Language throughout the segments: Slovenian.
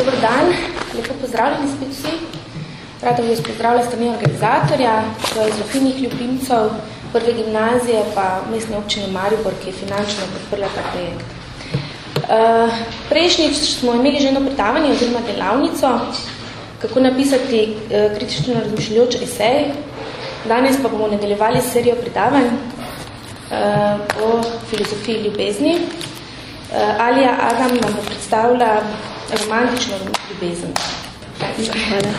Dobar dan, lepo pozdravljeni spet vsi. Rada vas pozdravila strani organizatorja, to je Zofinih ljubimcev, prve gimnazije pa mestne občine Maribor, ki je finančno podprla ta projekt. Uh, prejšnjič smo imeli že eno predavanje oziroma delavnico, kako napisati uh, kritično razmišljajoč esej. Danes pa bomo nadaljevali serijo predavanj uh, o filozofiji ljubezni. Alija Adam nam bo predstavila romantično ljubezen. Hvala.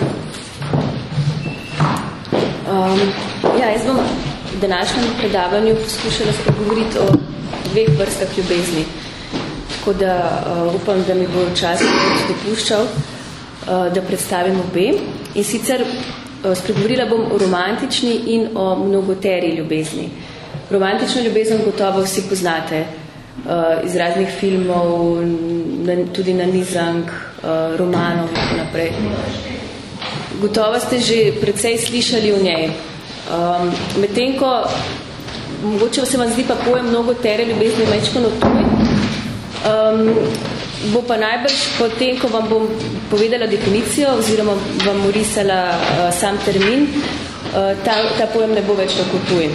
Um, ja, jaz bom v današnjem predavanju poskušala spregovoriti o dveh vrstah ljubezni. Tako da uh, upam, da mi bo čas dopuščal, uh, da predstavim obe. In sicer uh, spregovorila bom o romantični in o mnogoteri ljubezni. Romantično ljubezen gotovo vsi poznate uh, iz raznih filmov, na, tudi na nizank, uh, romanov in tako naprej. Gotovo ste že precej slišali o njej. Um, Medtem ko, mogoče se vam zdi pa pojem mnogo tere ljubezni mečko notuj, um, bo pa najbrž potem, ko vam bom povedala definicijo oziroma vam urisala uh, sam termin, uh, ta, ta pojem ne bo več tako tuj.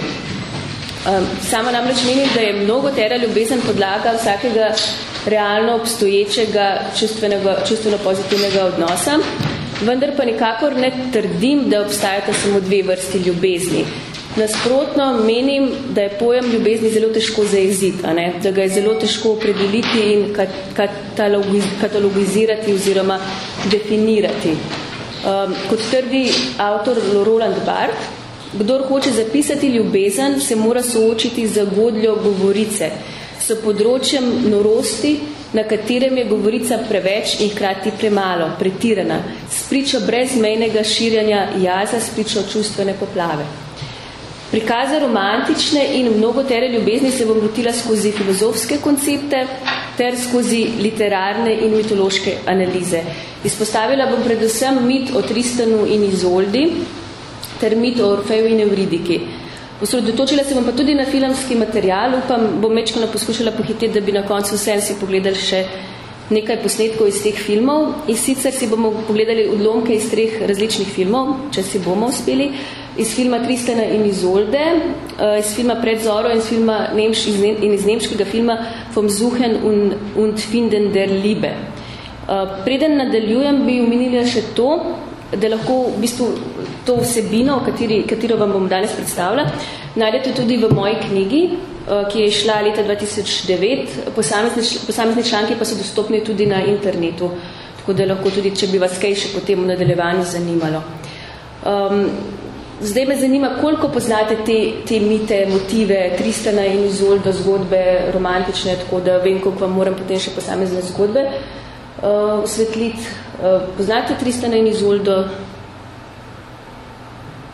Um, sama namreč menim, da je mnogo tera ljubezen podlaga vsakega realno obstoječega čustveno pozitivnega odnosa, vendar pa nikakor ne trdim, da obstajata samo dve vrsti ljubezni. Nasprotno menim, da je pojem ljubezni zelo težko zaeziti, da ga je zelo težko opredeliti in katalogizirati oziroma definirati. Um, kot trdi avtor Roland Barthes, Kdor hoče zapisati ljubezen, se mora soočiti z godljo govorice, s področjem norosti, na katerem je govorica preveč in hkrati premalo, pretirana, s pričo brezmejnega širjanja jaza, s pričo čustvene poplave. Prikaza romantične in mnogotere ljubezni se bom lotila skozi filozofske koncepte ter skozi literarne in mitološke analize. Izpostavila bom predvsem mit o Tristanu in Izoldi, ter mit o Orfeju in Euridiki. Osredotočila se bom pa tudi na filmski material, upam, bom mečkano poskušala pohiteti, da bi na koncu vsem si pogledali še nekaj posnetkov iz teh filmov. In sicer si bomo pogledali odlomke iz treh različnih filmov, če si bomo uspeli, iz filma Tristana in Izolde, eh, iz filma Pred Zoro in iz, filma Nemš, in iz nemškega filma Vom Suchen und, und Finden der Liebe. Eh, preden nadaljujem, bi umenila še to, da lahko v bistvu to vsebino, kateri, katero vam bom danes predstavila, najdete tudi v moji knjigi, eh, ki je šla leta 2009. Posamezni, posamezni članki pa so dostopni tudi na internetu, tako da lahko tudi, če bi vas kaj še potem v nadaljevanju zanimalo. Um, zdaj me zanima, koliko poznate te, te mite, motive, Tristana in Izoldo, zgodbe romantične, tako da vem, koliko vam moram potem še posamezne zgodbe uh, osvetliti. Uh, poznate Tristana in Izoldo?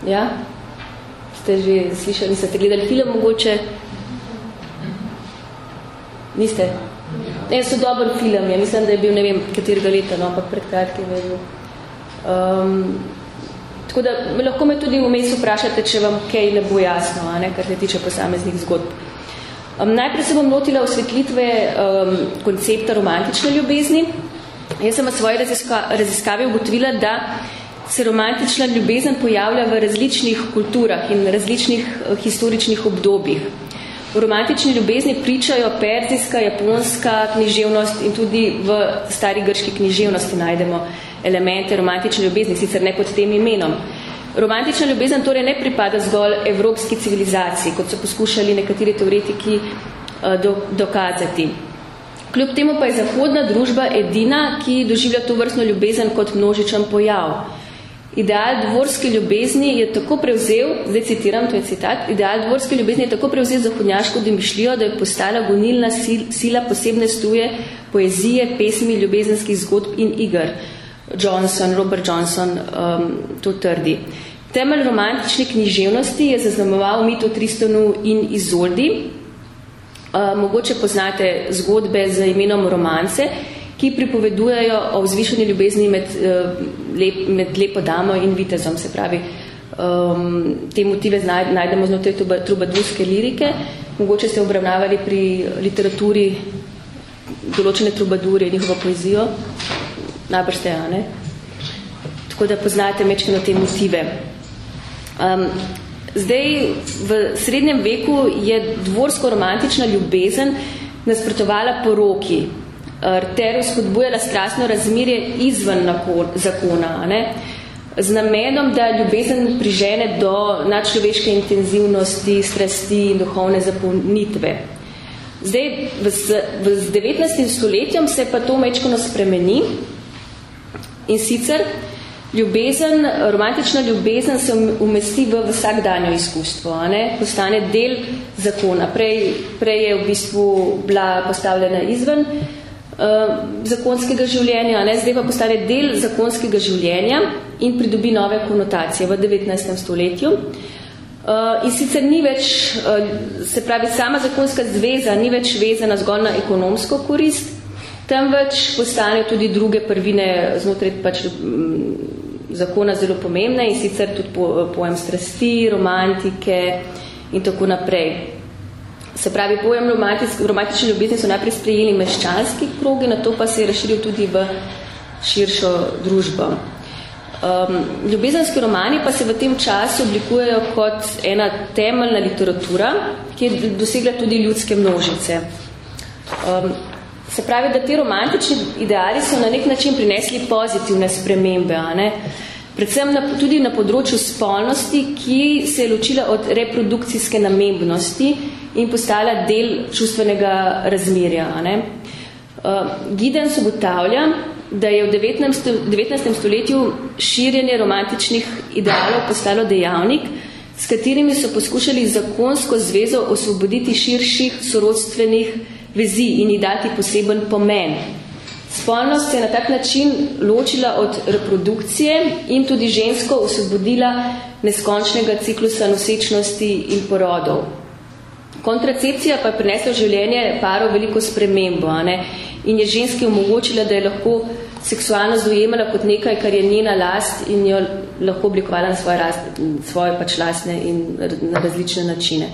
Ja? Ste že slišali, ste gledali film mogoče? Niste? Ne, so dober film, ja mislim, da je bil, ne vem, katerega leta, no, ampak pred kratkim je bil. Um, tako da lahko me tudi vmes vprašate, če vam kaj ne bo jasno, a ne, kar se tiče posameznih zgodb. Um, najprej se bom lotila osvetlitve um, koncepta romantične ljubezni. Jaz sem v svoji raziska, raziskavi ugotovila, da se romantična ljubezen pojavlja v različnih kulturah in različnih uh, historičnih obdobjih. V romantični ljubezni pričajo perzijska, japonska književnost in tudi v stari grški književnosti najdemo elemente romantične ljubezni, sicer ne pod tem imenom. Romantična ljubezen torej ne pripada zgolj evropski civilizaciji, kot so poskušali nekateri teoretiki uh, do, dokazati. Kljub temu pa je zahodna družba edina, ki doživlja to vrstno ljubezen kot množičen pojav. Ideal dvorske ljubezni je tako prevzel, zdaj citiram, to je citat, ideal dvorske ljubezni je tako prevzel zahodnjaško domišljijo, da je postala gonilna sila posebne struje poezije, pesmi, ljubezenskih zgodb in igr. Johnson, Robert Johnson um, to trdi. Temelj romantične književnosti je zaznamoval mit o Tristonu in Izoldi. Uh, mogoče poznate zgodbe z imenom romance, ki pripovedujejo o vzvišeni ljubezni med, uh, lep, med lepo damo in vitezom, se pravi, um, te motive najdemo znotraj trubadurske lirike. Mogoče ste obravnavali pri literaturi določene trubadure, njihovo poezijo. najbrž ste, ne? Tako da poznate mečkano te motive. Um, zdaj, v srednjem veku je dvorsko-romantična ljubezen nasprotovala poroki, ter spodbujala strastno razmerje izven zakona, ne? z namenom, da ljubezen prižene do nadčloveške intenzivnosti, strasti in duhovne zapolnitve. Zdaj, v, v, z 19. stoletjem se pa to mečkano spremeni in sicer ljubezen, romantična ljubezen se umesti v vsakdanjo izkustvo, a ne? postane del zakona. Prej, prej je v bistvu bila postavljena izven uh, zakonskega življenja, ne? zdaj pa postane del zakonskega življenja in pridobi nove konotacije v 19. stoletju. Uh, in sicer ni več, uh, se pravi, sama zakonska zveza ni več vezana zgolj na ekonomsko korist, temveč postane tudi druge prvine znotraj pač, m, zakona zelo pomembne in sicer tudi po, pojem strasti, romantike in tako naprej. Se pravi, pojem romantične ljubezni so najprej sprejeli meščanski krogi, na to pa se je razširil tudi v širšo družbo. Um, ljubezenski romani pa se v tem času oblikujejo kot ena temeljna literatura, ki je dosegla tudi ljudske množice. Um, Se pravi, da ti romantični ideali so na nek način prinesli pozitivne spremembe, a ne? predvsem na, tudi na področju spolnosti, ki se je ločila od reprodukcijske namembnosti in postala del čustvenega razmerja. Ne? Uh, Giddens ugotavlja, da je v 19. 19. stoletju širjenje romantičnih idealov postalo dejavnik, s katerimi so poskušali zakonsko zvezo osvoboditi širših sorodstvenih vezi in ji dati poseben pomen. Spolnost se je na tak način ločila od reprodukcije in tudi žensko osvobodila neskončnega ciklusa nosečnosti in porodov. Kontracepcija pa je prinesla v življenje parov veliko spremembo a ne? in je ženski omogočila, da je lahko seksualno dojemala kot nekaj, kar je njena last in jo lahko oblikovala na svoje, rast, svoje pač lastne in na različne načine.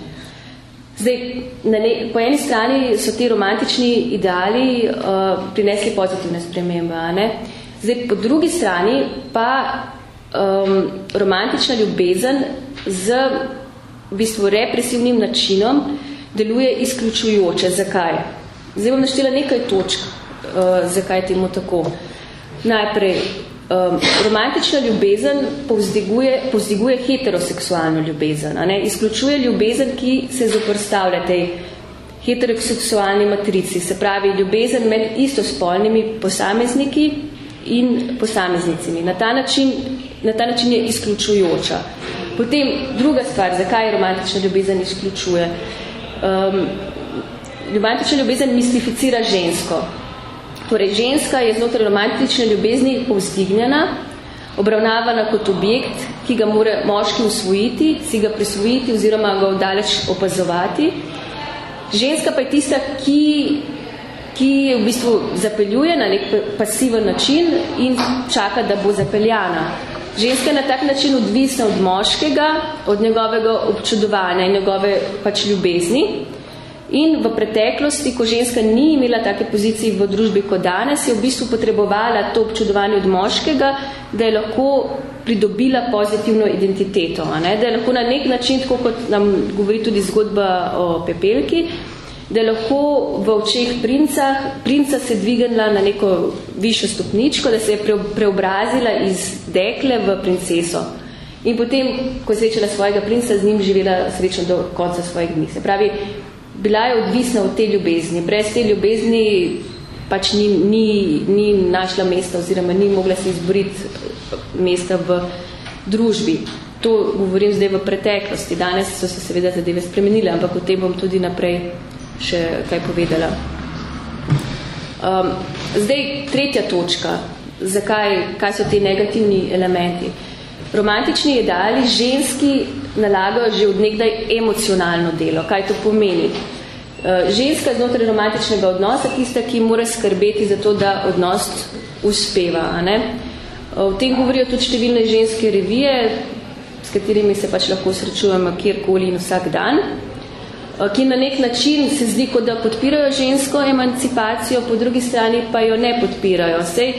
Zdaj, na ne, po eni strani so ti romantični ideali uh, prinesli pozitivne spremembe, a ne? Zdaj, po drugi strani pa um, romantična ljubezen z v bistvu represivnim načinom deluje izključujoče. Zakaj? Zdaj bom naštela nekaj točk, uh, zakaj temu tako. Najprej, um, romantična ljubezen povzdiguje, povzdiguje heteroseksualno ljubezen, a ne? izključuje ljubezen, ki se zoprstavlja tej heteroseksualni matrici, se pravi ljubezen med istospolnimi posamezniki in posameznicimi. Na ta način, na ta način je izključujoča. Potem druga stvar, zakaj romantična ljubezen izključuje. Um, romantična ljubezen mistificira žensko. Torej, ženska je znotraj romantične ljubezni povzdignjena, obravnavana kot objekt, ki ga mora moški usvojiti, si ga prisvojiti oziroma ga vdaleč opazovati. Ženska pa je tista, ki, ki v bistvu zapeljuje na nek pasiven način in čaka, da bo zapeljana. Ženska je na tak način odvisna od moškega, od njegovega občudovanja in njegove pač ljubezni. In v preteklosti, ko ženska ni imela take pozicije v družbi kot danes, je v bistvu potrebovala to občudovanje od moškega, da je lahko pridobila pozitivno identiteto. A ne? Da je lahko na nek način, tako kot nam govori tudi zgodba o pepelki, da je lahko v očeh princa, princa se dvignila na neko višjo stopničko, da se je preobrazila iz dekle v princeso. In potem, ko je srečala svojega princa, z njim živela srečno do konca svojih dni. Se pravi, bila je odvisna od te ljubezni. Brez te ljubezni pač ni, ni, ni našla mesta oziroma ni mogla se izboriti mesta v družbi. To govorim zdaj v preteklosti. Danes so se seveda zadeve spremenile, ampak o tem bom tudi naprej še kaj povedala. Um, zdaj, tretja točka. Zakaj, kaj so te negativni elementi? Romantični ideali ženski nalagajo že od nekdaj emocionalno delo. Kaj to pomeni? Eh, ženska znotraj romantičnega odnosa, tista, ki mora skrbeti za to, da odnos uspeva. A ne? V tem govorijo tudi številne ženske revije, s katerimi se pač lahko srečujemo kjerkoli in vsak dan, ki na nek način se zdi, kot da podpirajo žensko emancipacijo, po drugi strani pa jo ne podpirajo. Sej,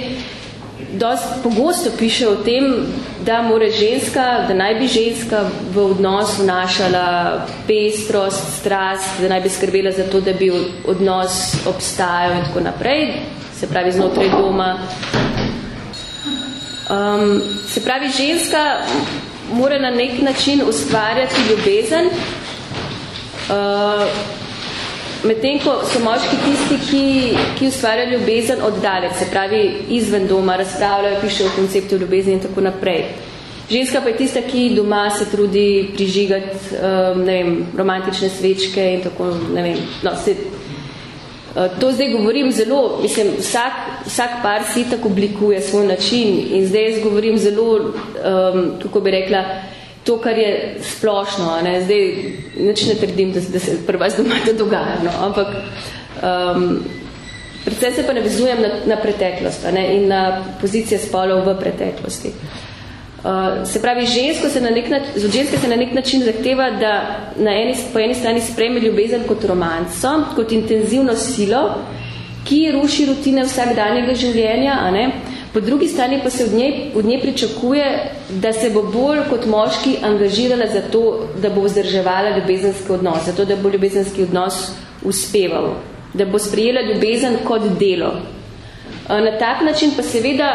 dosti pogosto piše o tem, da more ženska, da naj bi ženska v odnos vnašala pestrost, strast, da naj bi skrbela za to, da bi odnos obstajal in tako naprej, se pravi znotraj doma. Um, se pravi, ženska mora na nek način ustvarjati ljubezen, medtem ko so moški tisti, ki, ki ustvarjajo ljubezen oddalec, se pravi izven doma, razpravljajo, pišejo o konceptu ljubezni in tako naprej. Ženska pa je tista, ki doma se trudi prižigati um, ne vem, romantične svečke in tako, ne vem, no, se, uh, to zdaj govorim zelo, mislim, vsak, vsak par si tako oblikuje svoj način in zdaj jaz govorim zelo, um, kako bi rekla, to, kar je splošno. Ne? Zdaj, nič ne trdim, da, da se pri vas doma to dogaja, no? ampak um, predvsem se pa navezujem na, na preteklost ne? in na pozicije spolov v preteklosti. Uh, se pravi, žensko se na nek način, ženske se na nek način zahteva, da na eni, po eni strani spreme ljubezen kot romanco, kot intenzivno silo, ki ruši rutine vsakdanjega življenja, a ne? Po drugi strani pa se od nje, od nje pričakuje, da se bo bolj kot moški angažirala za to, da bo vzdrževala ljubezenski odnos, za to, da bo ljubezenski odnos uspeval, da bo sprejela ljubezen kot delo. Na tak način pa seveda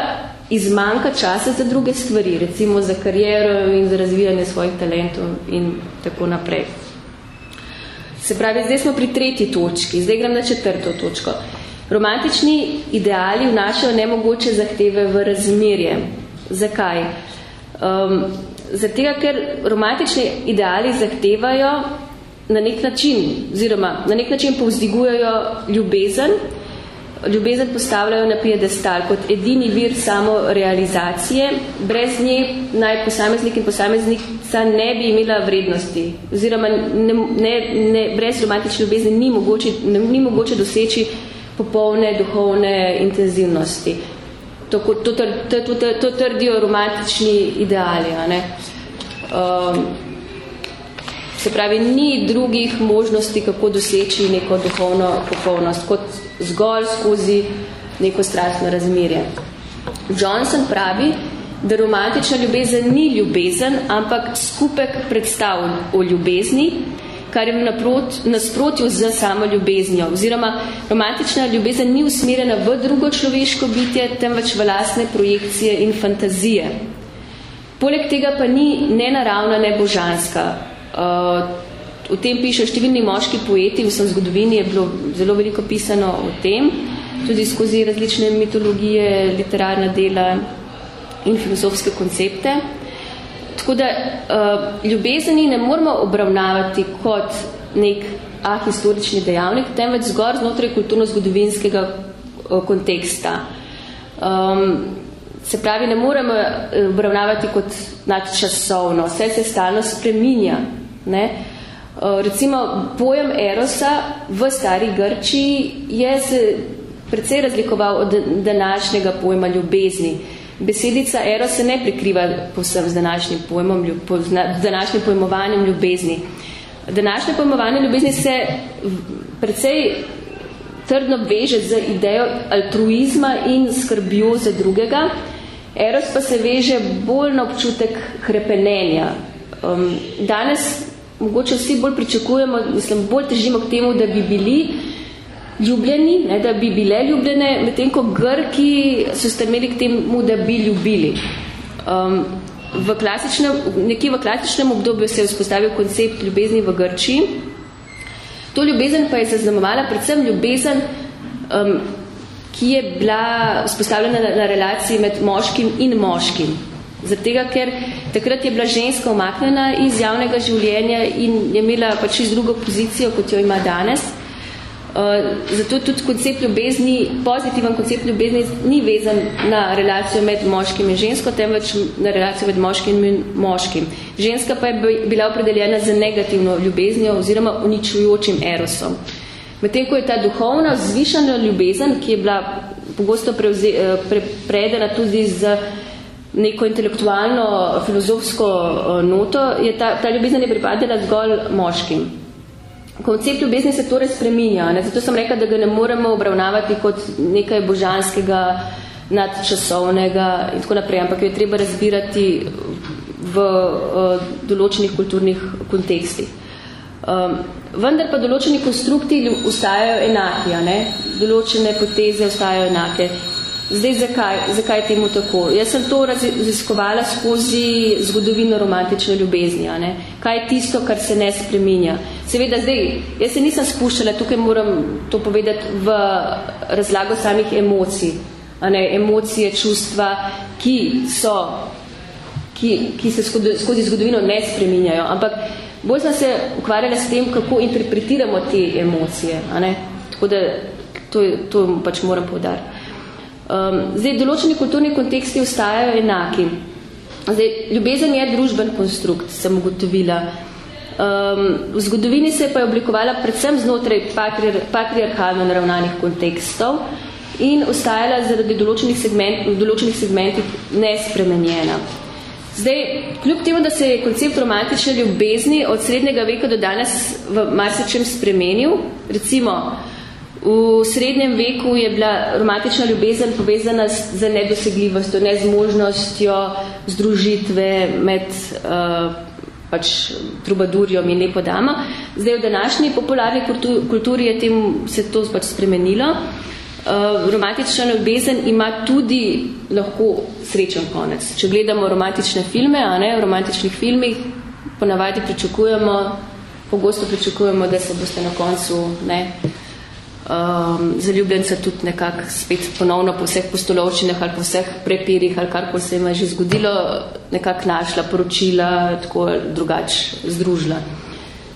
izmanjka časa za druge stvari, recimo za kariero in za razvijanje svojih talentov in tako naprej. Se pravi, zdaj smo pri tretji točki, zdaj grem na četrto točko. Romantični ideali vnašajo nemogoče zahteve v razmerje. Zakaj? Um, zato, ker romantični ideali zahtevajo na nek način, oziroma na nek način povzdigujejo ljubezen, ljubezen postavljajo na piedestal kot edini vir samo realizacije, brez nje naj posameznik in posameznica ne bi imela vrednosti, oziroma ne, ne, ne, brez romantične ljubezni ni mogoče, ne, ni mogoče doseči popolne duhovne intenzivnosti. To, to, to, to, to, to trdijo romantični ideali. Ne? Um, se pravi, ni drugih možnosti, kako doseči neko duhovno popolnost, kot zgolj skozi neko strastno razmerje. Johnson pravi, da romantična ljubezen ni ljubezen, ampak skupek predstav o ljubezni, kar je naprot, nasprotju z samo ljubeznijo. Oziroma, romantična ljubezen ni usmerjena v drugo človeško bitje, temveč v lastne projekcije in fantazije. Poleg tega pa ni nenaravna, ne božanska. Uh, o tem pišejo številni moški poeti, v vsem zgodovini je bilo zelo veliko pisano o tem, tudi skozi različne mitologije, literarna dela in filozofske koncepte. Tako da uh, ljubezeni ne moramo obravnavati kot nek ahistorični dejavnik, temveč zgor znotraj kulturno-zgodovinskega uh, konteksta. Um, se pravi, ne moremo eh, obravnavati kot nadčasovno, vse se stalno spreminja. Ne? Uh, recimo, pojem Erosa v stari Grčiji je se precej razlikoval od današnjega pojma ljubezni. Besedica ero se ne prikriva povsem z današnjim, pojmom, z današnjim pojmovanjem ljubezni. Današnje pojmovanje ljubezni se precej trdno veže z idejo altruizma in skrbjo za drugega. Eros pa se veže bolj na občutek hrepenenja. Um, danes mogoče vsi bolj pričakujemo, mislim, bolj težimo k temu, da bi bili ljubljeni, ne, da bi bile ljubljene, medtem ko Grki so stremeli k temu, da bi ljubili. Um, v nekje v klasičnem obdobju se je vzpostavil koncept ljubezni v Grčiji. To ljubezen pa je zaznamovala predvsem ljubezen, um, ki je bila vzpostavljena na, na relaciji med moškim in moškim. Zato, ker takrat je bila ženska omaknjena iz javnega življenja in je imela pač drugo pozicijo, kot jo ima danes. Uh, zato tudi koncept ljubezni, pozitiven koncept ljubezni ni vezan na relacijo med moškim in žensko, temveč na relacijo med moškim in moškim. Ženska pa je bila opredeljena za negativno ljubeznijo oziroma uničujočim erosom. Medtem, ko je ta duhovna, zvišana ljubezen, ki je bila pogosto prevze, eh, pre, predena tudi z neko intelektualno, filozofsko uh, noto, je ta, ta ljubezen je pripadala zgolj moškim. Koncept ljubezni se torej spreminja, ne? zato sem rekla, da ga ne moremo obravnavati kot nekaj božanskega, nadčasovnega in tako naprej, ampak jo je treba razbirati v uh, določenih kulturnih kontekstih. Um, vendar pa določeni konstrukti ustajajo enaki, ne? določene poteze ustajajo enake. Zdaj, zakaj, zakaj je temu tako? Jaz sem to raziskovala skozi zgodovino romantične ljubezni. A ne? Kaj je tisto, kar se ne spreminja? Seveda, zdaj, jaz se nisem spuščala, tukaj moram to povedati, v razlago samih emocij. A ne? Emocije, čustva, ki so, ki, ki se skozi, skozi zgodovino ne spreminjajo. Ampak bolj sem se ukvarjala s tem, kako interpretiramo te emocije. A ne? Tako da to, to pač moram povdariti. Um, zdaj, določeni kulturni konteksti ostajajo enaki. Zdaj, ljubezen je družben konstrukt, sem ugotovila. Um, v zgodovini se pa je oblikovala predvsem znotraj patriar patriarhalno naravnanih kontekstov in ostajala zaradi določenih, segment, določenih segmentih nespremenjena. Zdaj, kljub temu, da se je koncept romantične ljubezni od srednjega veka do danes v marsičem spremenil, recimo, V srednjem veku je bila romantična ljubezen povezana z nedosegljivostjo, nezmožnostjo združitve med uh, pač trubadurjom in lepo dama. Zdaj v današnji popularni kulturi je tem se to pač spremenilo. Uh, romantična ljubezen ima tudi lahko srečen konec. Če gledamo romantične filme, a ne, v romantičnih filmih ponavadi pričakujemo, pogosto pričakujemo, da se boste na koncu ne, um, zaljubljenca tudi nekako spet ponovno po vseh postolovčinah ali po vseh prepirih ali kar se jim je že zgodilo, nekako našla, poročila, tako drugač združila.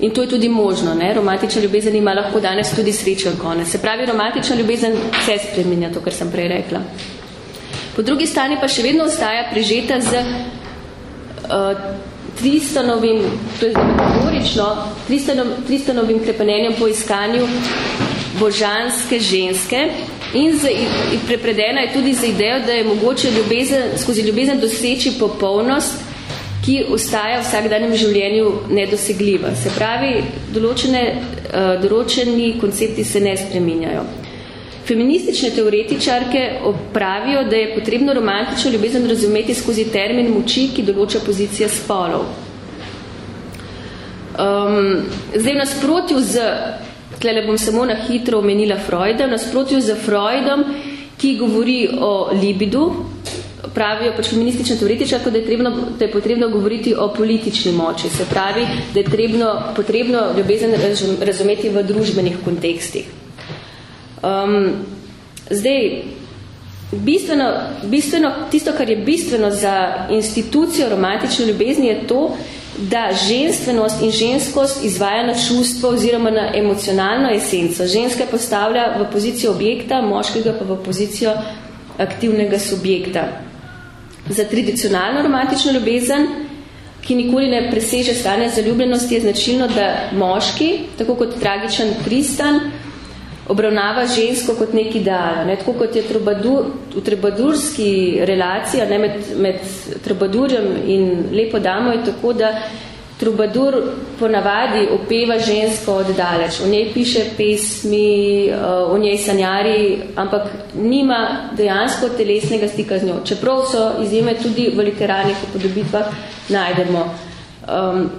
In to je tudi možno. Ne? Romantična ljubezen ima lahko danes tudi srečen konec. Se pravi, romantična ljubezen se spreminja, to, kar sem prej rekla. Po drugi strani pa še vedno ostaja prežeta z uh, tristanovim, to je metaforično, tristanovim krepenenjem po iskanju božanske ženske in, z, in prepredena je tudi za idejo, da je mogoče ljubezen, skozi ljubezen doseči popolnost, ki ostaja v vsakdanjem življenju nedosegljiva. Se pravi, določene, uh, določeni koncepti se ne spreminjajo. Feministične teoretičarke opravijo, da je potrebno romantično ljubezen razumeti skozi termin moči, ki določa pozicija spolov. Um, zdaj, nasprotju z Tlele bom samo na hitro omenila Freuda, v nasprotju z Freudom, ki govori o libidu, pravijo pač feministična teoretiča, da je, trebno, da je potrebno govoriti o politični moči, se pravi, da je trebno, potrebno ljubezen razumeti v družbenih kontekstih. Um, zdaj, bistveno, bistveno, tisto, kar je bistveno za institucijo romantične ljubezni, je to, da ženstvenost in ženskost izvaja na čustvo oziroma na emocionalno esenco. Ženska postavlja v pozicijo objekta, moškega pa v pozicijo aktivnega subjekta. Za tradicionalno romantično ljubezen, ki nikoli ne preseže stanje zaljubljenosti, je značilno, da moški, tako kot tragičen Tristan, obravnava žensko kot nek ideal. Ne? Tako kot je trubadur, v trubadurski relaciji ne, med, med trubadurjem in lepo damo je tako, da trubadur ponavadi opeva žensko od daleč. V njej piše pesmi, v njej sanjari, ampak nima dejansko telesnega stika z njo. Čeprav so izjeme tudi v literarnih upodobitvah najdemo. Um,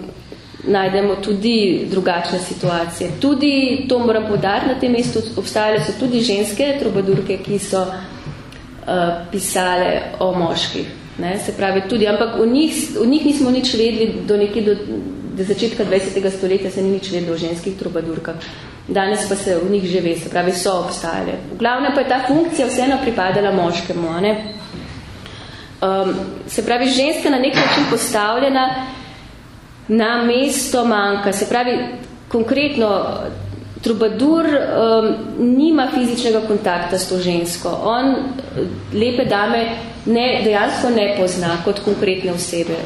najdemo tudi drugačne situacije. Tudi, to moram podariti na tem mestu, obstajale so tudi ženske trobadurke, ki so uh, pisale o moških. Ne? Se pravi, tudi, ampak v njih, v njih nismo nič vedli do nekje do, do začetka 20. stoletja se ni nič vedlo o ženskih trobadurkah. Danes pa se v njih že ve, se pravi, so obstajale. V glavne pa je ta funkcija vseeno pripadala moškemu. Ne? Um, se pravi, ženska na nek način postavljena na mesto manjka. Se pravi, konkretno, trubadur um, nima fizičnega kontakta s to žensko. On lepe dame ne, dejansko ne pozna kot konkretne osebe.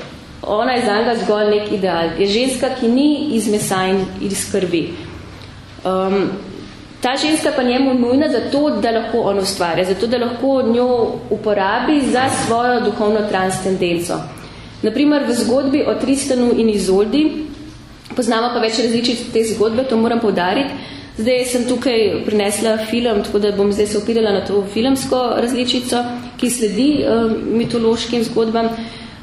Ona je za njega zgolj nek ideal. Je ženska, ki ni iz mesa in iz krvi. Um, ta ženska pa njemu nujna zato, da lahko on ustvarja, zato, da lahko njo uporabi za svojo duhovno transtendenco. Naprimer, v zgodbi o Tristanu in Izoldi, poznamo pa več različic te zgodbe, to moram povdariti. Zdaj sem tukaj prinesla film, tako da bom zdaj se opirala na to filmsko različico, ki sledi uh, mitološkim zgodbam.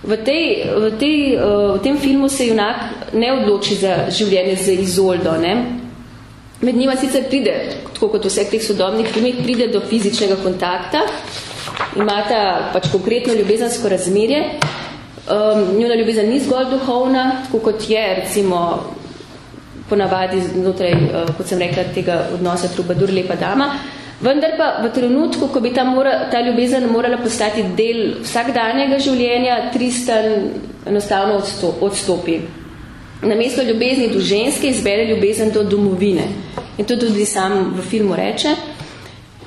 V, tej, v, tej, uh, v tem filmu se junak ne odloči za življenje z Izoldo. Ne? Med njima sicer pride, tako kot v vseh teh sodobnih filmih, pride do fizičnega kontakta, imata pač konkretno ljubezensko razmerje. Um, njuna ljubezen ni zgolj duhovna, tako kot je recimo ponavadi znotraj, uh, kot sem rekla, tega odnosa trubadur lepa dama, Vendar pa v trenutku, ko bi ta, mora, ta ljubezen morala postati del vsakdanjega življenja, Tristan enostavno odstopi. Na mesto ljubezni do ženske izbere ljubezen do domovine. In to tudi sam v filmu reče,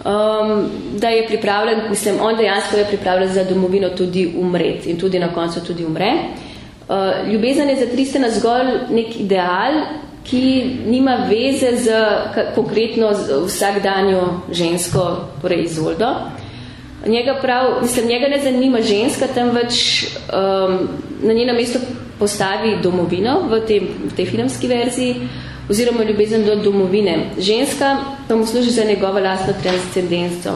um, da je pripravljen, mislim, on dejansko je pripravljen za domovino tudi umreti in tudi na koncu tudi umre. Uh, ljubezen je za Tristana zgolj nek ideal, ki nima veze z konkretno z vsakdanjo žensko, torej Izoldo. Njega prav, mislim, njega ne zanima ženska, temveč um, na njeno mesto postavi domovino v, tem, v tej filmski verziji oziroma ljubezen do domovine. Ženska pa mu služi za njegovo lastno transcendenco.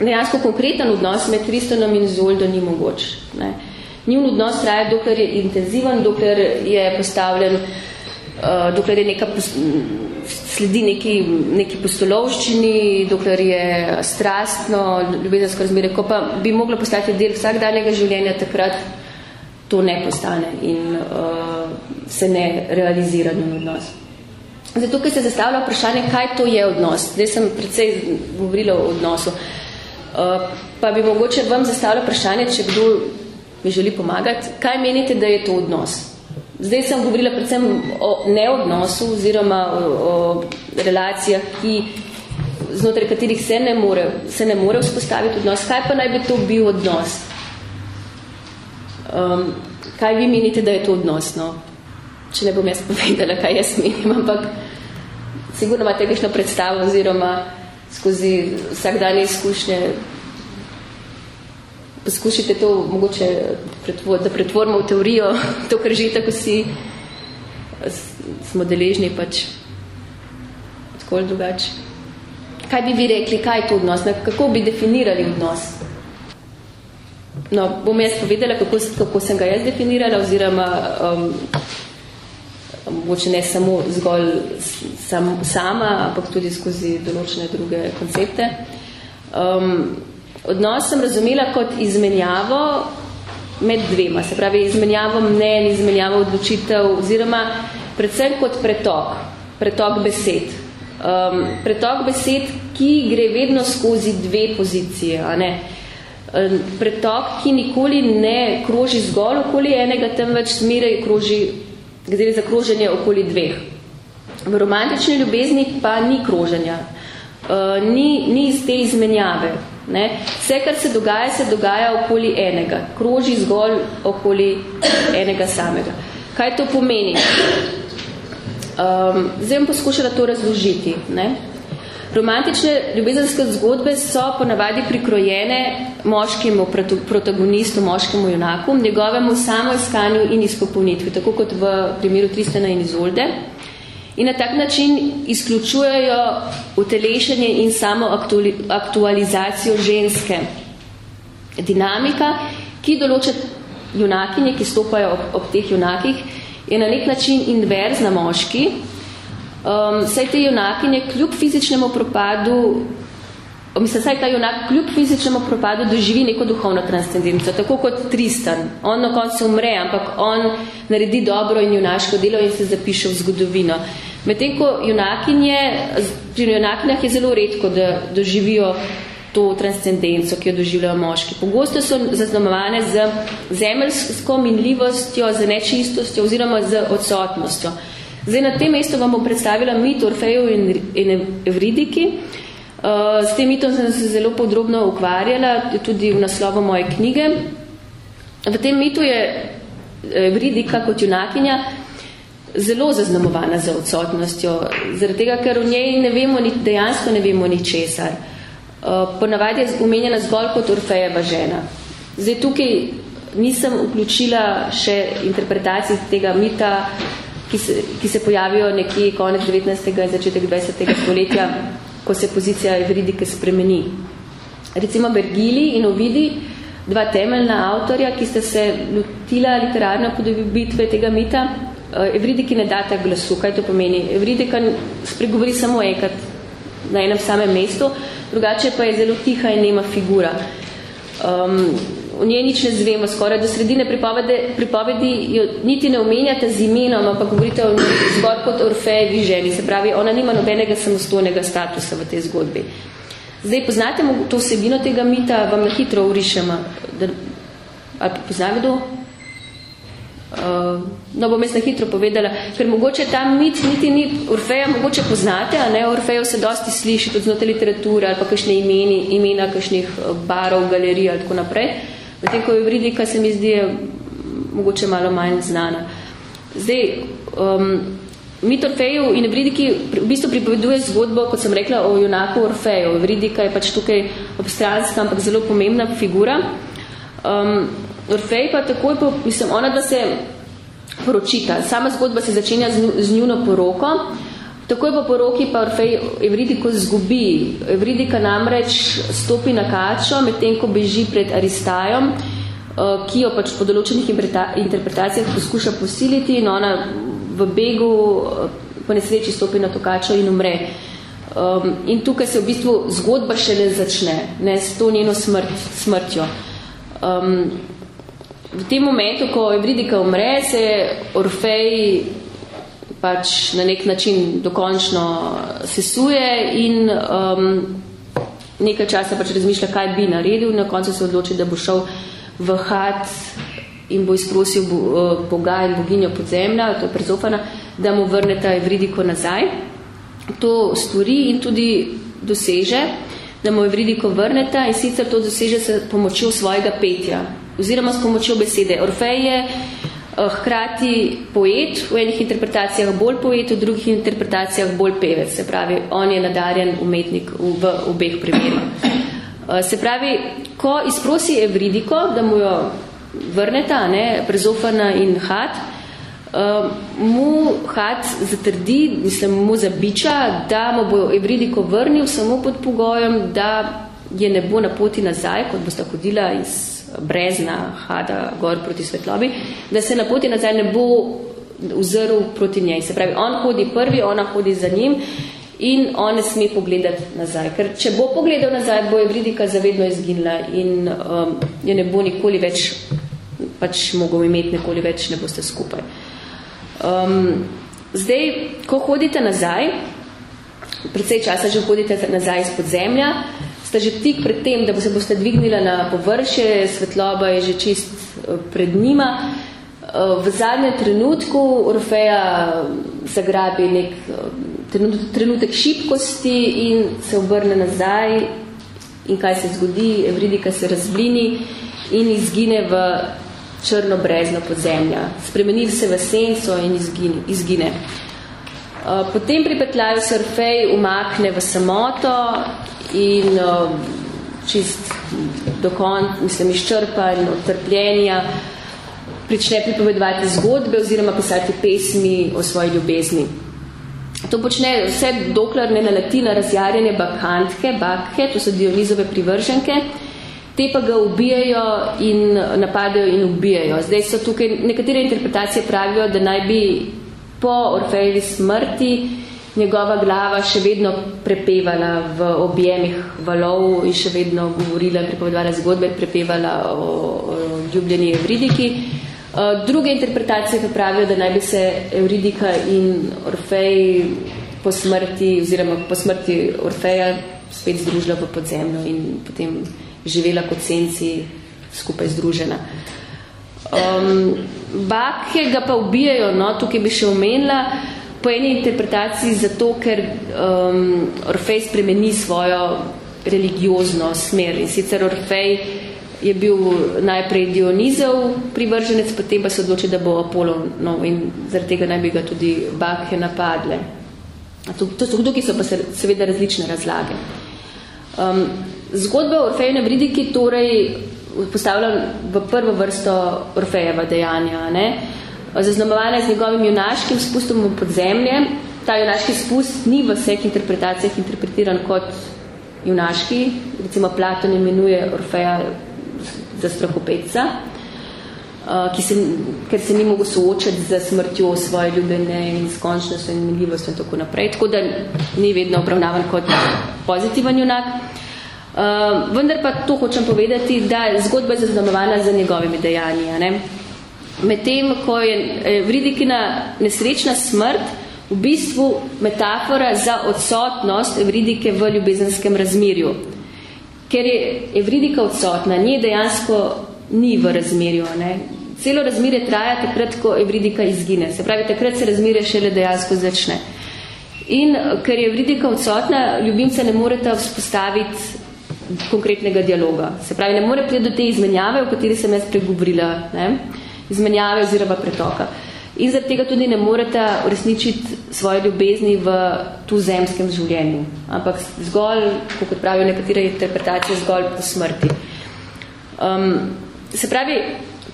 Dejansko konkreten odnos med Tristonom in Izoldo ni mogoč. Ne. Njun odnos traja, dokler je intenziven, dokler je postavljen uh, dokler je neka sledi neki, neki postolovščini, dokler je strastno, ljubezensko razmere, ko pa bi moglo postati del vsakdanjega življenja, takrat to ne postane in uh, se ne realizira njim odnos. Zato, ker se zastavlja vprašanje, kaj to je odnos. Zdaj sem predvsej govorila o odnosu. Uh, pa bi mogoče vam zastavila vprašanje, če kdo mi želi pomagati, kaj menite, da je to odnos? Zdaj sem govorila predvsem o neodnosu oziroma o, o relacijah, ki znotraj katerih se ne, more, se ne more vzpostaviti odnos. Kaj pa naj bi to bil odnos? Um, kaj vi menite, da je to odnos? No? Če ne bom jaz povedala, kaj jaz menim, ampak sigurno imate kakšno predstavo oziroma skozi vsakdanje izkušnje poskušite to mogoče, pretvor, da pretvorimo v teorijo, to, kar že tako si smo deležni pač tako ali drugače. Kaj bi vi rekli, kaj je to odnos? Kako bi definirali odnos? No, bom jaz povedala, kako, kako sem ga jaz definirala, oziroma um, mogoče ne samo zgolj sam, sama, ampak tudi skozi določene druge koncepte. Um, Odnos sem razumela kot izmenjavo med dvema, se pravi izmenjavo mnen, izmenjavo odločitev oziroma predvsem kot pretok, pretok besed. Um, pretok besed, ki gre vedno skozi dve pozicije, a ne? Um, pretok, ki nikoli ne kroži zgolj okoli enega, temveč smiraj kroži, gre za kroženje okoli dveh. V romantični ljubezni pa ni kroženja, uh, ni, ni iz te izmenjave. Ne? Vse, kar se dogaja, se dogaja okoli enega. Kroži zgolj okoli enega samega. Kaj to pomeni? Um, zdaj bom poskušala to razložiti. Ne? Romantične ljubezenske zgodbe so ponavadi prikrojene moškemu protagonistu, moškemu junaku, njegovemu samoiskanju in izpopolnitvi, tako kot v primeru Tristana in Izolde in na tak način izključujejo utelešenje in samo aktualizacijo ženske. Dinamika, ki določa junakinje, ki stopajo ob, ob teh junakih, je na nek način inverzna moški, um, saj te junakinje kljub fizičnemu propadu Mislim, saj ta junak kljub fizičnemu propadu doživi neko duhovno transcendenco, tako kot Tristan. On na koncu umre, ampak on naredi dobro in junaško delo in se zapiše v zgodovino. Medtem ko junakinje, pri junakinjah je zelo redko, da doživijo to transcendenco, ki jo doživljajo moški. Pogosto so zaznamovane z zemeljsko minljivostjo, z nečistostjo oziroma z odsotnostjo. Zdaj na tem mestu vam bom predstavila mit Orfeju in, in Evridiki, Uh, s tem mitom sem se zelo podrobno ukvarjala, tudi v naslovu moje knjige. V tem mitu je eh, kot junakinja zelo zaznamovana za odsotnostjo, zaradi tega, ker v njej ne vemo, ni, dejansko ne vemo ni česar. Uh, ponavadi je umenjena zgolj kot Orfejeva žena. Zdaj tukaj nisem vključila še interpretacij tega mita, ki se, ki se pojavijo nekje konec 19. in začetek 20. stoletja ko se pozicija evridike spremeni. recimo Bergili in Ovidi, dva temeljna avtorja, ki sta se lotila literarno podobitve tega mita, eh, Evridiki ne data glasu, kaj to pomeni? Evridika spregovori samo enkrat na enem samem mestu, drugače pa je zelo tiha in nema figura. Um, o njej nič ne zvemo, skoraj do sredine pripovedi, pripovedi jo niti ne omenjate z imenom, ampak govorite o zgor kot Orfejevi ženi, se pravi, ona nima nobenega samostojnega statusa v tej zgodbi. Zdaj, poznate to vsebino tega mita, vam na hitro urišem, da, ali pozna kdo? Uh, no, bom jaz na hitro povedala, ker mogoče ta mit niti ni Orfeja, mogoče poznate, a ne, Orfejo se dosti sliši tudi znotraj literature ali pa kakšne imeni, imena kakšnih eh, barov, galerij ali tako naprej. Medtem ko je Vridika se mi zdi mogoče malo manj znana. Zdaj, um, mit Orfeju in Vridiki v bistvu pripoveduje zgodbo, kot sem rekla, o junaku Orfeju. Vridika je pač tukaj obstranska, ampak zelo pomembna figura. Um, Orfej pa takoj, po, mislim, ona da se poročita. Sama zgodba se začenja z, z njuno poroko. Takoj po poroki pa Orfej Evridiko zgubi. Evridika namreč stopi na kačo, medtem ko beži pred Aristajom, uh, ki jo pač po določenih interpretacijah poskuša posiliti in ona v begu uh, po nesreči stopi na to kačo in umre. Um, in tukaj se v bistvu zgodba šele začne, ne, s to njeno smrt, smrtjo. Um, v tem momentu, ko Evridika umre, se Orfej pač na nek način dokončno sesuje in um, nekaj časa pač razmišlja, kaj bi naredil. Na koncu se odloči, da bo šel v hat in bo izprosil uh, Boga in boginjo podzemlja, to je prezofana, da mu vrneta Evridiko nazaj. To stvori in tudi doseže, da mu Evridiko vrneta in sicer to doseže s pomočjo svojega petja oziroma s pomočjo besede. Orfej je uh, hkrati poet, v enih interpretacijah bolj poet, v drugih interpretacijah bolj pevec. Se pravi, on je nadarjen umetnik v, v obeh primerih. Uh, se pravi, ko izprosi Evridiko, da mu jo vrneta, ne, prezofana in hat, uh, mu hat zatrdi, mislim, mu zabiča, da mu bo Evridiko vrnil samo pod pogojem, da je ne bo na poti nazaj, kot bosta hodila iz brezna, hada, gor proti svetlobi, da se na poti nazaj ne bo vzrl proti njej. Se pravi, on hodi prvi, ona hodi za njim in on ne sme pogledati nazaj. Ker če bo pogledal nazaj, bo Evridika zavedno izginila in um, je ne bo nikoli več, pač mogel imeti nikoli več, ne boste skupaj. Um, zdaj, ko hodite nazaj, precej časa že hodite nazaj iz podzemlja, sta že tik pred tem, da bo se boste dvignila na površje, svetloba je že čist eh, pred njima. Eh, v zadnjem trenutku Orfeja zagrabi nek eh, trenutek šibkosti in se obrne nazaj in kaj se zgodi, Evridika se razblini in izgine v črno brezno podzemlja. Spremeni se v senco in izgine. izgine. Potem pri petljaju se Orfej umakne v samoto in uh, čist do konca, mislim, izčrpa in odtrpljenja, prične pripovedovati zgodbe oziroma pisati pesmi o svoji ljubezni. To počne vse dokler ne naleti na razjarjene bakantke, bakhe, to so Dionizove privrženke, te pa ga ubijajo in napadajo in ubijajo. Zdaj so tukaj, nekatere interpretacije pravijo, da naj bi po Orfejevi smrti njegova glava še vedno prepevala v objemih valov in še vedno govorila, pripovedovala zgodbe, prepevala o, o ljubljeni Evridiki. Uh, druge interpretacije pa pravijo, da naj bi se Euridika in Orfej po smrti, oziroma po smrti Orfeja spet združila v podzemlju in potem živela kot senci skupaj združena. Um, Bakje ga pa ubijajo, no, tukaj bi še omenila, uh, po eni interpretaciji zato, ker um, Orfej spremeni svojo religiozno smer. In sicer Orfej je bil najprej Dionizev privrženec, potem pa se odloči, da bo Apollo no, in zaradi tega naj bi ga tudi bakhe napadle. To, to so tukaj so pa seveda različne razlage. Um, zgodba o Orfeju na Vridiki torej postavlja v prvo vrsto Orfejeva dejanja. Ne? Uh, zaznamovana z njegovim junaškim spustom v podzemlje. Ta junaški spust ni v vseh interpretacijah interpretiran kot junaški, recimo Platon imenuje Orfeja za strahopetca, ki se, ker se ni mogel soočati z smrtjo svoje ljubene in s končnostjo in minljivostjo in tako naprej, tako da ni vedno obravnavan kot pozitiven junak. Uh, vendar pa to hočem povedati, da je zgodba zaznamovana za njegovimi dejanji. Ne? Medtem, ko je Vridikina nesrečna smrt v bistvu metafora za odsotnost Evridike v ljubezenskem razmerju. Ker je Evridika odsotna, nje dejansko ni v razmerju. Ne? Celo razmerje traja takrat, ko Evridika izgine. Se pravi, takrat se razmerje šele dejansko začne. In ker je Evridika odsotna, ljubimca ne moreta vzpostaviti konkretnega dialoga. Se pravi, ne more priti do te izmenjave, o kateri sem jaz pregovorila. Ne? Izmenjave oziroma pretoka. In zaradi tega tudi ne morete uresničiti svoje ljubezni v tu zemskem življenju, ampak zgolj, kot pravijo nekatere interpretacije, zgolj po smrti. Um, se pravi,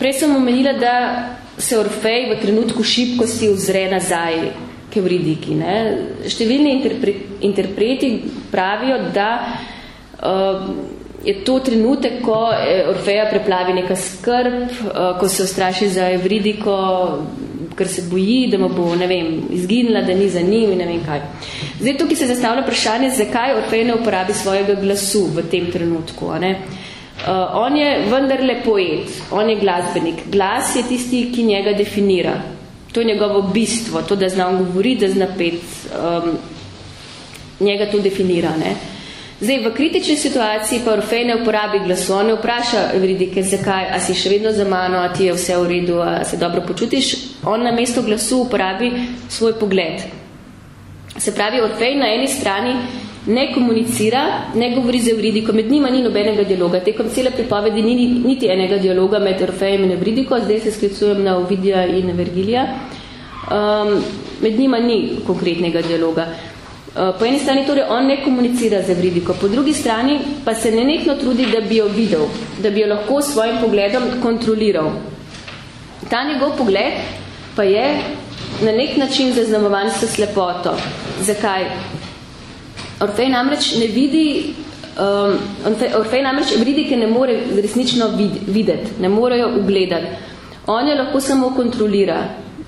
prej sem omenila, da se Orfej v trenutku šibkosti vzre nazaj k Evridiki. Ne? Številni interpre, interpreti pravijo, da uh, je to trenutek, ko Orfeja preplavi neka skrb, uh, ko se ustraši za Evridiko, ker se boji, da mu bo, ne vem, izginila, da ni za njim in ne vem kaj. Zdaj, tukaj se zastavlja vprašanje, zakaj Orfej ne uporabi svojega glasu v tem trenutku. A ne? Uh, on je vendarle poet, on je glasbenik. Glas je tisti, ki njega definira. To je njegovo bistvo, to, da zna on govori, da zna pet, um, njega to definira. Ne? Uh, Zdaj, v kritični situaciji pa Orfej ne uporabi glasu, ne vpraša Evridike, zakaj, a si še vedno za mano, a ti je vse v redu, a se dobro počutiš. On na mesto glasu uporabi svoj pogled. Se pravi, Orfej na eni strani ne komunicira, ne govori z Evridiko, med njima ni nobenega dialoga. Tekom cele pripovedi ni niti enega dialoga med Orfejem in Evridiko, zdaj se sklicujem na Ovidija in Vergilija. Um, med njima ni konkretnega dialoga. Eh, po eni strani torej on ne komunicira z Evridiko, po drugi strani pa se nenehno trudi, da bi jo videl, da bi jo lahko s svojim pogledom kontroliral. Ta njegov pogled pa je na nek način zaznamovan s slepoto. Zakaj? Orfej namreč ne vidi, um, Orfej namreč Evridike ne more resnično vid videti, ne more jo ugledati. On jo lahko samo kontrolira.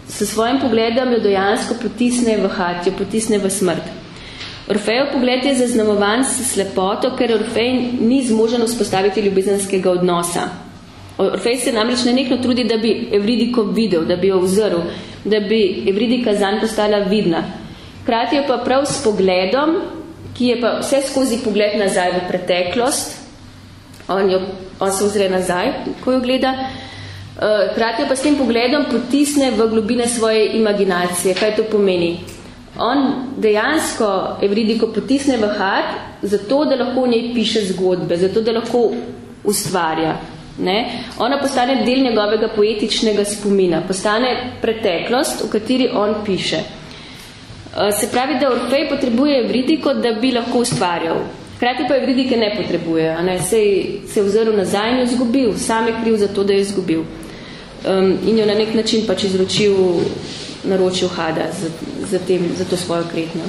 S svojim pogledom jo dojansko potisne v hatjo, potisne v smrt. Orfejev pogled je zaznamovan s slepoto, ker Orfej ni zmožen vzpostaviti ljubezenskega odnosa. Orfej se namreč nenehno trudi, da bi Evridiko videl, da bi jo vzrl, da bi Evridika zanj postala vidna. Krati je pa prav s pogledom, ki je pa vse skozi pogled nazaj v preteklost, on, jo, on se vzre nazaj, ko jo gleda, krati je pa s tem pogledom potisne v globine svoje imaginacije. Kaj to pomeni? On dejansko Evridiko potisne v hat, zato da lahko v njej piše zgodbe, zato da lahko ustvarja. Ne? Ona postane del njegovega poetičnega spomina, postane preteklost, v kateri on piše. Eh, se pravi, da Orfej potrebuje Evridiko, da bi lahko ustvarjal. Hkrati pa Evridike ne potrebuje, a ne? Sej se je vzoril nazaj in jo zgubil, sam je kriv za to, da je zgubil. Um, in jo na nek način pač izročil naročil Hada za, za, tem, za to svojo kretnjo.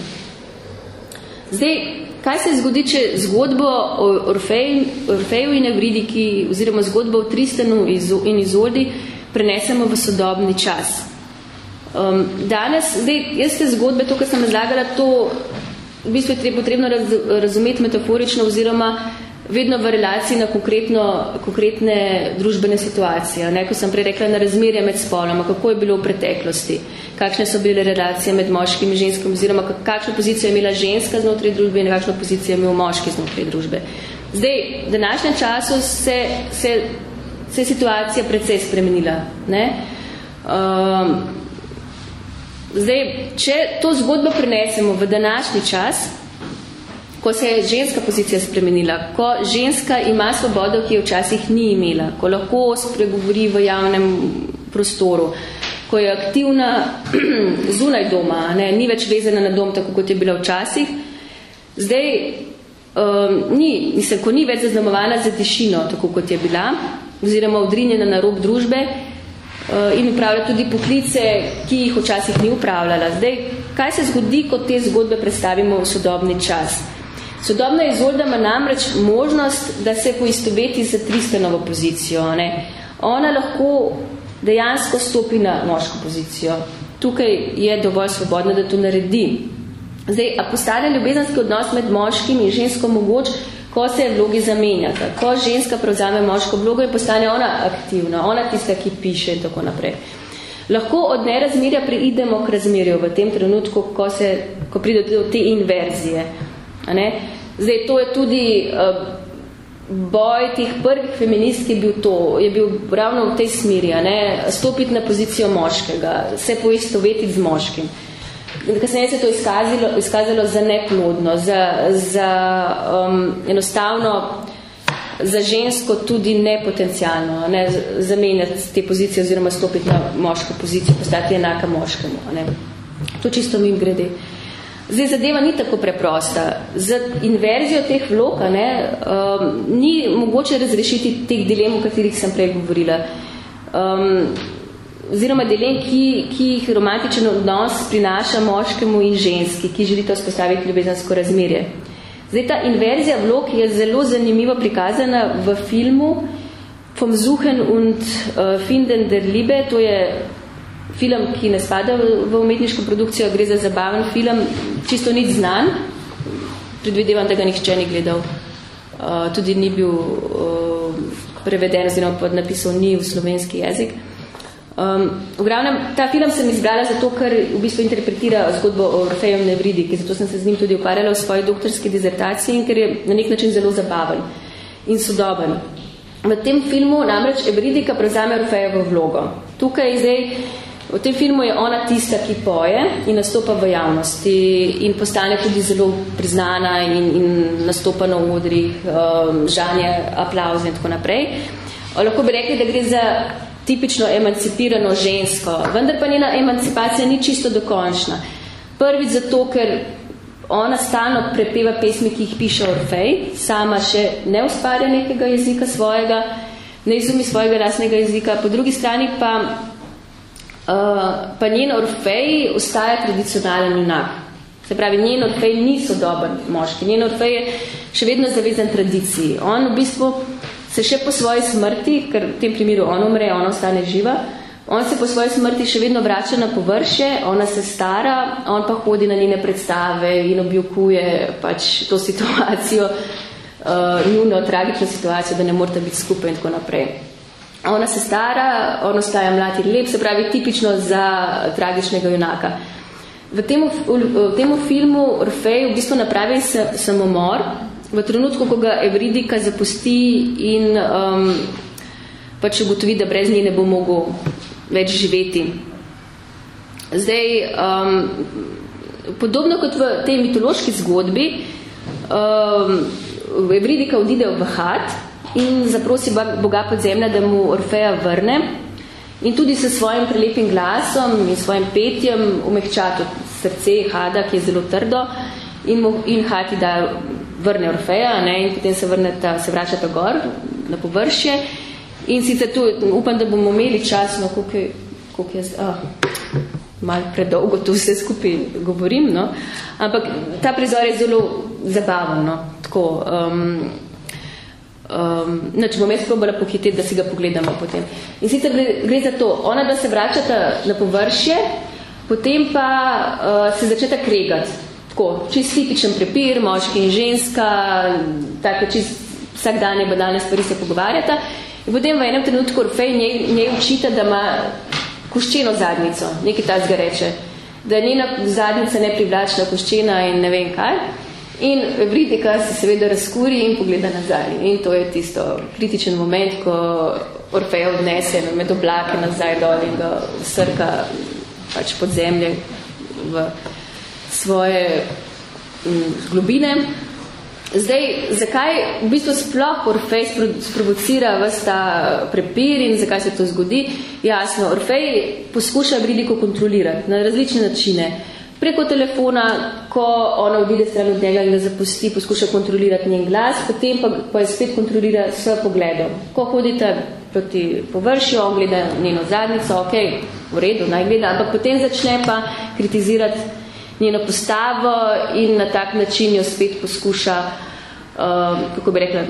Zdaj, kaj se zgodi, če zgodbo o Orfej, Orfeju in Evridiki oziroma zgodbo o Tristanu in Izoldi prenesemo v sodobni čas? Um, danes, zdaj, jaz te zgodbe, to, kar sem razlagala, to v bistvu je potrebno raz, razumeti metaforično oziroma vedno v relaciji na konkretno, konkretne družbene situacije. Ne, ko sem prej rekla na razmerje med spoloma, kako je bilo v preteklosti, kakšne so bile relacije med moškim in ženskim, oziroma kakšno pozicijo je imela ženska znotraj družbe in kakšno pozicijo je imel moški znotraj družbe. Zdaj, v današnjem času se, se, se je situacija precej spremenila. Ne? Um, zdaj, če to zgodbo prenesemo v današnji čas, ko se je ženska pozicija spremenila, ko ženska ima svobodo, ki jo včasih ni imela, ko lahko spregovori v javnem prostoru, ko je aktivna zunaj doma, ne, ni več vezana na dom, tako kot je bila včasih, zdaj um, ni, mislim, ko ni več zaznamovana za tišino, tako kot je bila, oziroma odrinjena na rob družbe uh, in upravlja tudi poklice, ki jih včasih ni upravljala. Zdaj, kaj se zgodi, ko te zgodbe predstavimo v sodobni čas? Sodobna Izolda ima namreč možnost, da se poistoveti za tristanovo pozicijo. Ne? Ona lahko dejansko stopi na moško pozicijo. Tukaj je dovolj svobodna, da to naredi. Zdaj, a postane ljubezenski odnos med moškim in žensko mogoč, ko se vlogi zamenjata. Ko ženska prevzame moško vlogo in postane ona aktivna, ona tista, ki piše in tako naprej. Lahko od nerazmerja preidemo k razmerju v tem trenutku, ko, se, ko pride do te inverzije. A ne? Zdaj, to je tudi uh, boj teh prvih feminist, ki je bil to, je bil ravno v tej smeri, stopiti na pozicijo moškega, se poistovetiti z moškim. Kasneje se je to izkazalo, izkazalo za neplodno, za, za um, enostavno za žensko tudi nepotencialno ne, zamenjati te pozicije oziroma stopiti na moško pozicijo, postati enaka moškemu. Ne. To čisto mi grede. Zdaj, zadeva ni tako preprosta. Z inverzijo teh vlog ne, um, ni mogoče razrešiti teh dilem, o katerih sem prej govorila. Um, oziroma dilem, ki, ki jih romantičen odnos prinaša moškemu in ženski, ki želite vzpostaviti ljubezensko razmerje. Zdaj, ta inverzija vlog je zelo zanimivo prikazana v filmu Vom Suchen und uh, Finden der Liebe, to je film, ki ne spada v umetniško produkcijo, gre za zabaven film, čisto nič znan, predvidevam, da ga nihče ni gledal, uh, tudi ni bil uh, preveden, oziroma pod napisal ni v slovenski jezik. Um, v glavnem, ta film sem izbrala zato, ker v bistvu interpretira zgodbo o Orfeju Nevridiki, zato sem se z njim tudi ukvarjala v svoji doktorski dizertaciji in ker je na nek način zelo zabaven in sodoben. V tem filmu namreč Evridika prevzame Orfejevo vlogo. Tukaj zdaj V tem filmu je ona tista, ki poje in nastopa v javnosti in postane tudi zelo priznana in, in nastopa na odrih, um, žanje, aplauze in tako naprej. Lahko bi rekli, da gre za tipično emancipirano žensko, vendar pa njena emancipacija ni čisto dokončna. Prvič zato, ker ona stalno prepeva pesmi, ki jih piše Orfej, sama še ne ustvarja nekega jezika svojega, ne izumi svojega lasnega jezika, po drugi strani pa pa njen Orfej ostaja tradicionalen junak. Se pravi, njen Orfej ni sodoben moški. Njen Orfej je še vedno zavezan tradiciji. On v bistvu se še po svoji smrti, ker v tem primeru on umre, ona ostane živa, on se po svoji smrti še vedno vrača na površje, ona se stara, on pa hodi na njene predstave in objokuje pač to situacijo, uh, njuno tragično situacijo, da ne morate biti skupaj in tako naprej. Ona se stara, on ostaja mlad in lep, se pravi tipično za tragičnega junaka. V tem, v, v tem filmu Orfej v bistvu napravi samomor v trenutku, ko ga Evridika zapusti in um, pač ugotovi, da brez nje ne bo mogel več živeti. Zdaj, um, podobno kot v tej mitološki zgodbi, um, Evridika odide v Bahat, in zaprosi Boga podzemlja, da mu Orfeja vrne. In tudi s svojim prelepim glasom in svojim petjem umehča to srce Hada, ki je zelo trdo in, mu, in Hati da vrne Orfeja ne, in potem se, vrneta, se vračata gor na površje. In sicer tu upam, da bomo imeli čas, no, koliko je, je oh, malo predolgo tu vse skupaj govorim, no, ampak ta prizor je zelo zabaven, no, tako, um, Um, no, če bom jaz probala pohiteti, da si ga pogledamo potem. In sicer gre, gre za to, ona da se vračata na površje, potem pa uh, se začeta kregati. Tako, čist tipičen prepir, moški in ženska, tako čist vsak dan je banalne stvari se pogovarjata. In potem v enem trenutku Orfej njej, njej učita, da ima koščeno zadnico, nekaj tazga reče, da je njena zadnica neprivlačna koščena in ne vem kaj. In Evridika se seveda razkuri in pogleda nazaj. In to je tisto kritičen moment, ko Orfej odnese med oblake nazaj dol in ga srka pač pod zemlje v svoje m, globine. Zdaj, zakaj v bistvu sploh Orfej sprovocira vse ta prepir in zakaj se to zgodi? Jasno, Orfej poskuša Evridiko kontrolirati na različne načine preko telefona, ko ona odide stran od njega in ga zapusti, poskuša kontrolirati njen glas, potem pa, pa je spet kontrolira s pogledom. Ko hodite proti površju, on gleda njeno zadnico, ok, v redu, naj gleda, ampak potem začne pa kritizirati njeno postavo in na tak način jo spet poskuša, uh, kako bi rekla,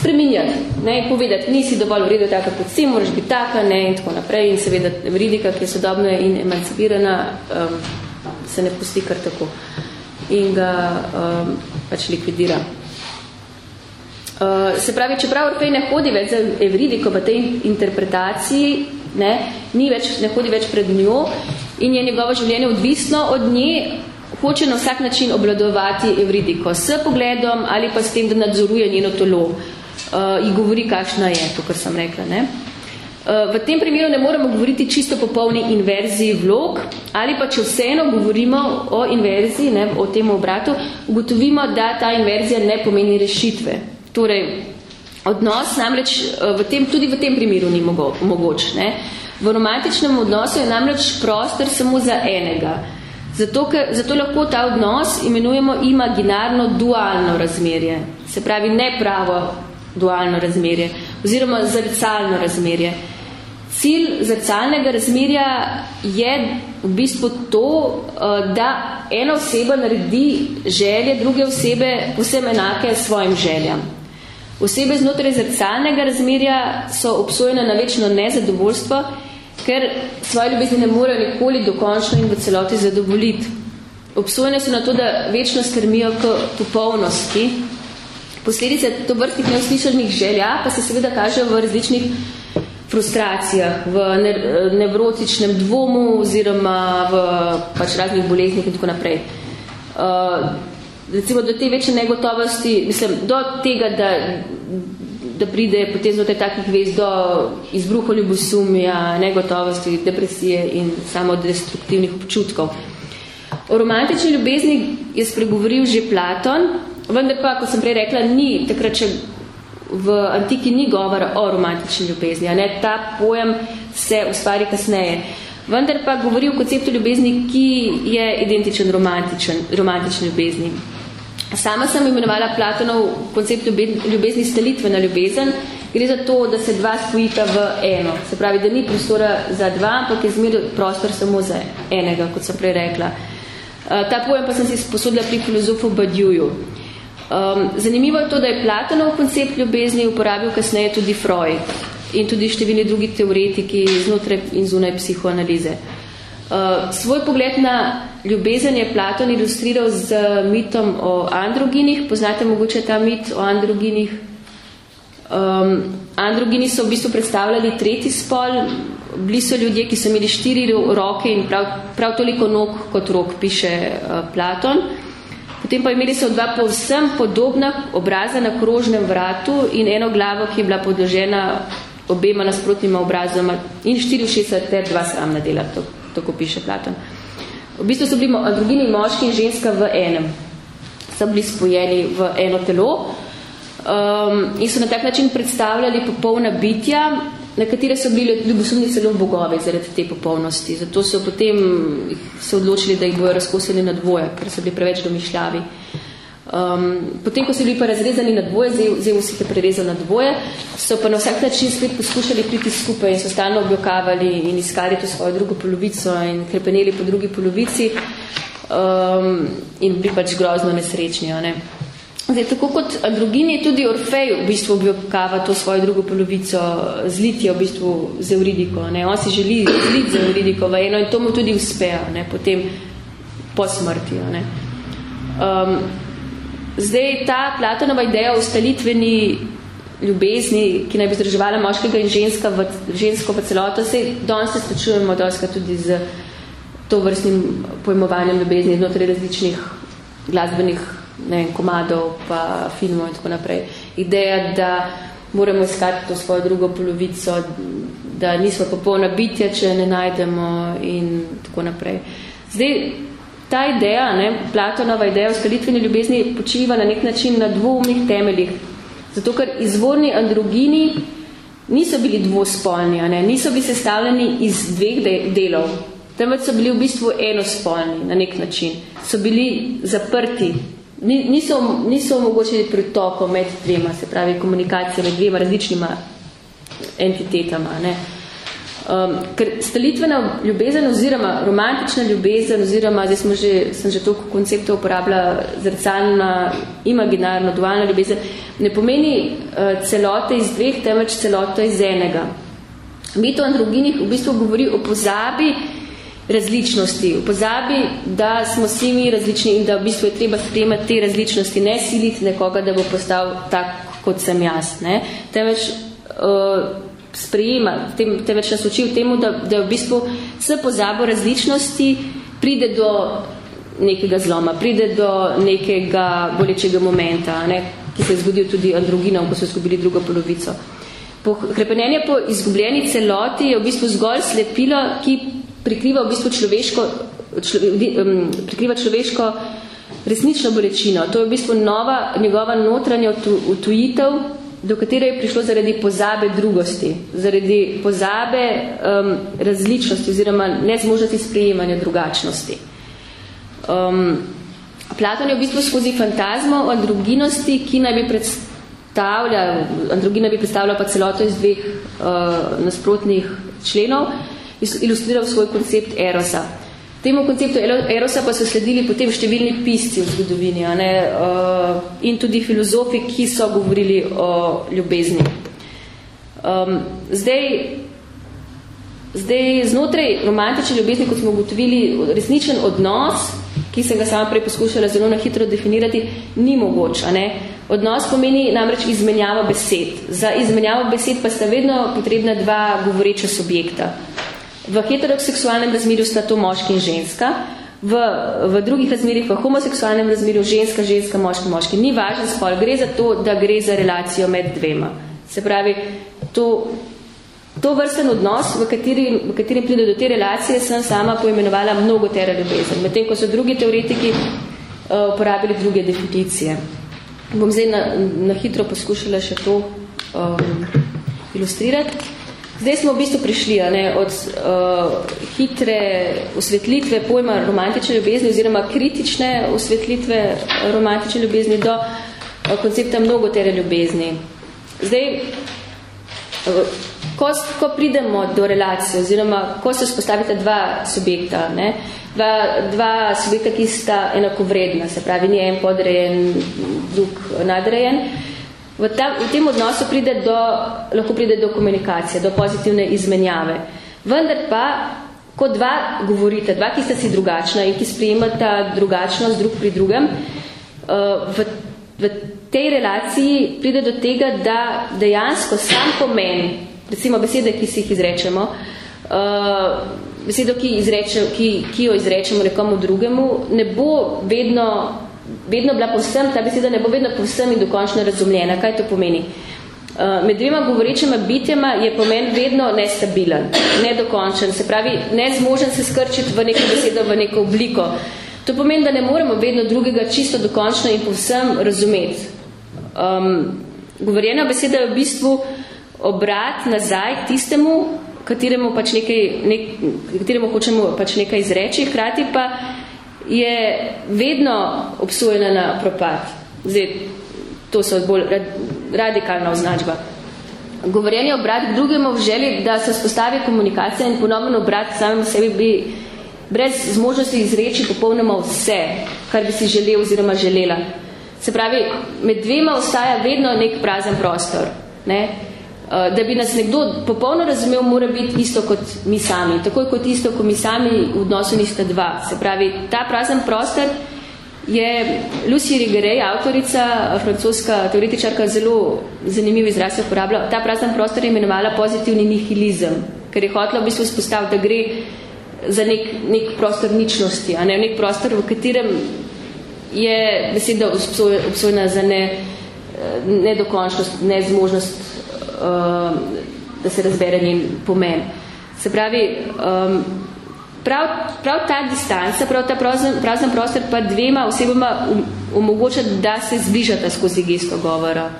spreminjati, ne, povedati, nisi dovolj v redu taka kot si, moraš biti taka, ne, in tako naprej. In seveda vridika, ki je sodobna in emancipirana, um, se ne pusti kar tako. In ga um, pač likvidira. Uh, se pravi, čeprav Orfej ne hodi več za Evridiko v tej interpretaciji, ne, ni več, ne hodi več pred njo in je njegovo življenje odvisno od nje, hoče na vsak način obladovati Evridiko s pogledom ali pa s tem, da nadzoruje njeno telo uh, in govori, kakšna je, to, kar sem rekla. Ne? Uh, v tem primeru ne moremo govoriti čisto popolni inverziji vlog, ali pa če vseeno govorimo o inverziji, ne, o tem obratu, ugotovimo, da ta inverzija ne pomeni rešitve. Torej, odnos namreč uh, v tem, tudi v tem primeru ni mogo, mogoč. Ne? V romantičnem odnosu je namreč prostor samo za enega. Zato, ker, zato lahko ta odnos imenujemo imaginarno dualno razmerje. Se pravi, ne pravo dualno razmerje oziroma zrcalno razmerje. Cilj zrcalnega razmerja je v bistvu to, eh, da ena oseba naredi želje druge osebe vsem enake svojim željam. Osebe znotraj zrcalnega razmerja so obsojene na večno nezadovoljstvo, ker svoje ljubezni ne morejo nikoli dokončno in v celoti zadovoljiti. Obsojene so na to, da večno strmijo k popolnosti, Posledice to vrstih neuslišanih želja pa se seveda kažejo v različnih frustracijah, v nevrotičnem dvomu oziroma v pač raznih boleznih in tako naprej. Uh, recimo do te večje negotovosti, mislim, do tega, da, da pride potem znotraj takih vez do izbruhov ljubosumja, negotovosti, depresije in samo destruktivnih občutkov. O romantični ljubezni je spregovoril že Platon, Vendar pa, ko sem prej rekla, ni, takrat, če v antiki ni govora o romantični ljubezni, a ne, ta pojem se ustvari kasneje. Vendar pa govori o konceptu ljubezni, ki je identičen romantičen, romantični ljubezni. Sama sem imenovala Platonov koncept ljubezni stalitvena ljubezen, gre za to, da se dva spojita v eno. Se pravi, da ni prostora za dva, ampak je zmer prostor samo za enega, kot sem prej rekla. Ta pojem pa sem si sposodila pri filozofu Badjuju. Um, zanimivo je to, da je Platonov koncept ljubezni uporabil kasneje tudi Freud in tudi številni drugi teoretiki znotraj in zunaj psihoanalize. Uh, svoj pogled na ljubezen je Platon ilustriral z mitom o androginih. Poznate mogoče ta mit o androginih? Um, androgini so v bistvu predstavljali tretji spol. Bili so ljudje, ki so imeli štiri roke in prav, prav toliko nog kot rok, piše uh, Platon. Potem pa imeli so dva povsem podobna obraza na krožnem vratu in eno glavo, ki je bila podložena obema nasprotnima obrazoma in štiri ušesa ter dva sramna dela, to, tako piše Platon. V bistvu so bili drugini moški in ženska v enem. So bili spojeni v eno telo um, in so na tak način predstavljali popolna bitja, na katere so bili ljubosumni celo bogovi zaradi te popolnosti. Zato so potem se odločili, da jih bojo razkosili na dvoje, ker so bili preveč domišljavi. Um, potem, ko so bili pa razrezani na dvoje, Zeus jih je prerezal na dvoje, so pa na vsak način spet poskušali priti skupaj in so stalno objokavali in iskali to svojo drugo polovico in krepeneli po drugi polovici um, in bili pač grozno nesrečni. Ne? Zdaj, tako kot androgin je tudi Orfej v bistvu objokava to svojo drugo polovico zlitja v bistvu z Euridiko. Ne? On si želi zliti z Euridiko v eno in to mu tudi uspeja, ne? potem po smrti. Ne? Um, zdaj, ta Platonova ideja o ustalitveni ljubezni, ki naj bi združevala moškega in ženska v, žensko v celoto, se danes se srečujemo doska tudi z to vrstnim pojmovanjem ljubezni znotraj različnih glasbenih ne vem, komadov, pa filmov in tako naprej. Ideja, da moramo iskati to svojo drugo polovico, da nismo popolna bitja, če ne najdemo in tako naprej. Zdaj, ta ideja, ne, Platonova ideja o skalitveni ljubezni počiva na nek način na dvoumnih temeljih. Zato, ker izvorni androgini niso bili dvospolni, ne, niso bili sestavljeni iz dveh de delov, temveč so bili v bistvu enospolni na nek način. So bili zaprti niso, niso omogočili pritoko med dvema, se pravi komunikacija med dvema različnima entitetama. Ne. Um, ker stalitvena ljubezen oziroma romantična ljubezen oziroma, zdaj smo že, sem že toliko konceptov uporabila zrcalna, imaginarno, dualna ljubezen, ne pomeni uh, celote iz dveh, temveč celote iz enega. Mito androginih v bistvu govori o pozabi različnosti, pozabi, da smo vsi mi različni in da v bistvu je treba sprejemati te različnosti, ne siliti nekoga, da bo postal tak, kot sem jaz. Ne? Temveč uh, sprejema, tem, te več nas uči v temu, da, da v bistvu s pozabo različnosti pride do nekega zloma, pride do nekega bolečega momenta, ne, ki se je zgodil tudi androginom, ko so izgubili drugo polovico. Po, krepenjenje po izgubljeni celoti je v bistvu zgolj slepilo, ki prikriva v bistvu človeško, člo, um, prikriva človeško resnično bolečino. To je v bistvu nova njegova notranja utujitev, do katere je prišlo zaradi pozabe drugosti, zaradi pozabe um, različnosti oziroma nezmožnosti sprejemanja drugačnosti. Um, Platon je v bistvu skozi fantazmo o androginosti, ki naj bi predstavlja, androgina bi predstavljala pa celoto iz dveh uh, nasprotnih členov, ilustriral svoj koncept Erosa. Temu konceptu Erosa pa so sledili potem številni pisci v zgodovini a ne, uh, in tudi filozofi, ki so govorili o ljubezni. Um, zdaj, zdaj, znotraj romantične ljubezni, kot smo ugotovili, resničen odnos, ki sem ga sama prej poskušala zelo na hitro definirati, ni mogoč. A ne? Odnos pomeni namreč izmenjavo besed. Za izmenjavo besed pa sta vedno potrebna dva govoreča subjekta. V heteroseksualnem razmerju sta to moški in ženska, v, v drugih razmerjih, v homoseksualnem razmerju ženska, ženska, moški, moški. Ni važen spol, gre za to, da gre za relacijo med dvema. Se pravi, to, to vrsten odnos, v katerem, v katerem pride do te relacije, sem sama poimenovala mnogo tera ljubezen, medtem ko so drugi teoretiki uh, uporabili druge definicije. Bom zdaj na, na hitro poskušala še to um, ilustrirati. Zdaj smo v bistvu prišli ne, od uh, hitre osvetlitve pojma romantične ljubezni oziroma kritične osvetlitve romantične ljubezni do uh, koncepta mnogotere ljubezni. Zdaj, uh, ko, ko pridemo do relacije oziroma ko se spostavita dva subjekta, ne, dva, dva subjekta, ki sta enakovredna, se pravi, ni en podrejen, drug nadrejen, uh, V, ta, v tem odnosu pride do, lahko pride do komunikacije, do pozitivne izmenjave. Vendar pa, ko dva govorite, dva, ki sta si drugačna in ki sprejemata drugačnost drug pri drugem, uh, v, v tej relaciji pride do tega, da dejansko sam pomen, recimo besede, ki si jih izrečemo, uh, besedo, ki, izreče, ki, ki jo izrečemo nekomu drugemu, ne bo vedno vedno bila povsem, ta beseda ne bo vedno povsem in dokončno razumljena. Kaj to pomeni? Uh, med dvema govorečima bitjama je pomen vedno nestabilen, nedokončen, se pravi, nezmožen se skrčiti v neko besedo, v neko obliko. To pomeni, da ne moremo vedno drugega čisto dokončno in povsem razumeti. Um, govorjena beseda je v bistvu obrat nazaj tistemu, kateremu, pač nekaj, nek, kateremu hočemo pač nekaj izreči, hkrati pa je vedno obsojena na propad. Zdaj, to so bolj radikalna označba. Govorjenje obrat k drugemu v želji, da se spostavi komunikacija in ponovno obrat samem sebi bi brez zmožnosti izreči popolnoma vse, kar bi si želel oziroma želela. Se pravi, med dvema ostaja vedno nek prazen prostor. Ne? Eh, da bi nas nekdo popolno razumel, mora biti isto kot mi sami. Takoj kot isto, ko mi sami v odnosu nista dva. Se pravi, ta prazen prostor je Lucy Rigeray, avtorica, francoska teoretičarka, zelo zanimiv izraz se uporabila. Ta prazen prostor je imenovala pozitivni nihilizem, ker je hotela v bistvu spostaviti, da gre za nek, nek prostor ničnosti, a ne nek prostor, v katerem je beseda obsojena za ne, eh, nedokončnost, nezmožnost uh, da se razbere njen pomen. Se pravi, um, prav, prav ta distanca, prav ta prazen, prazen prostor pa dvema osebama um, omogoča, da se zbližata skozi gesto govora.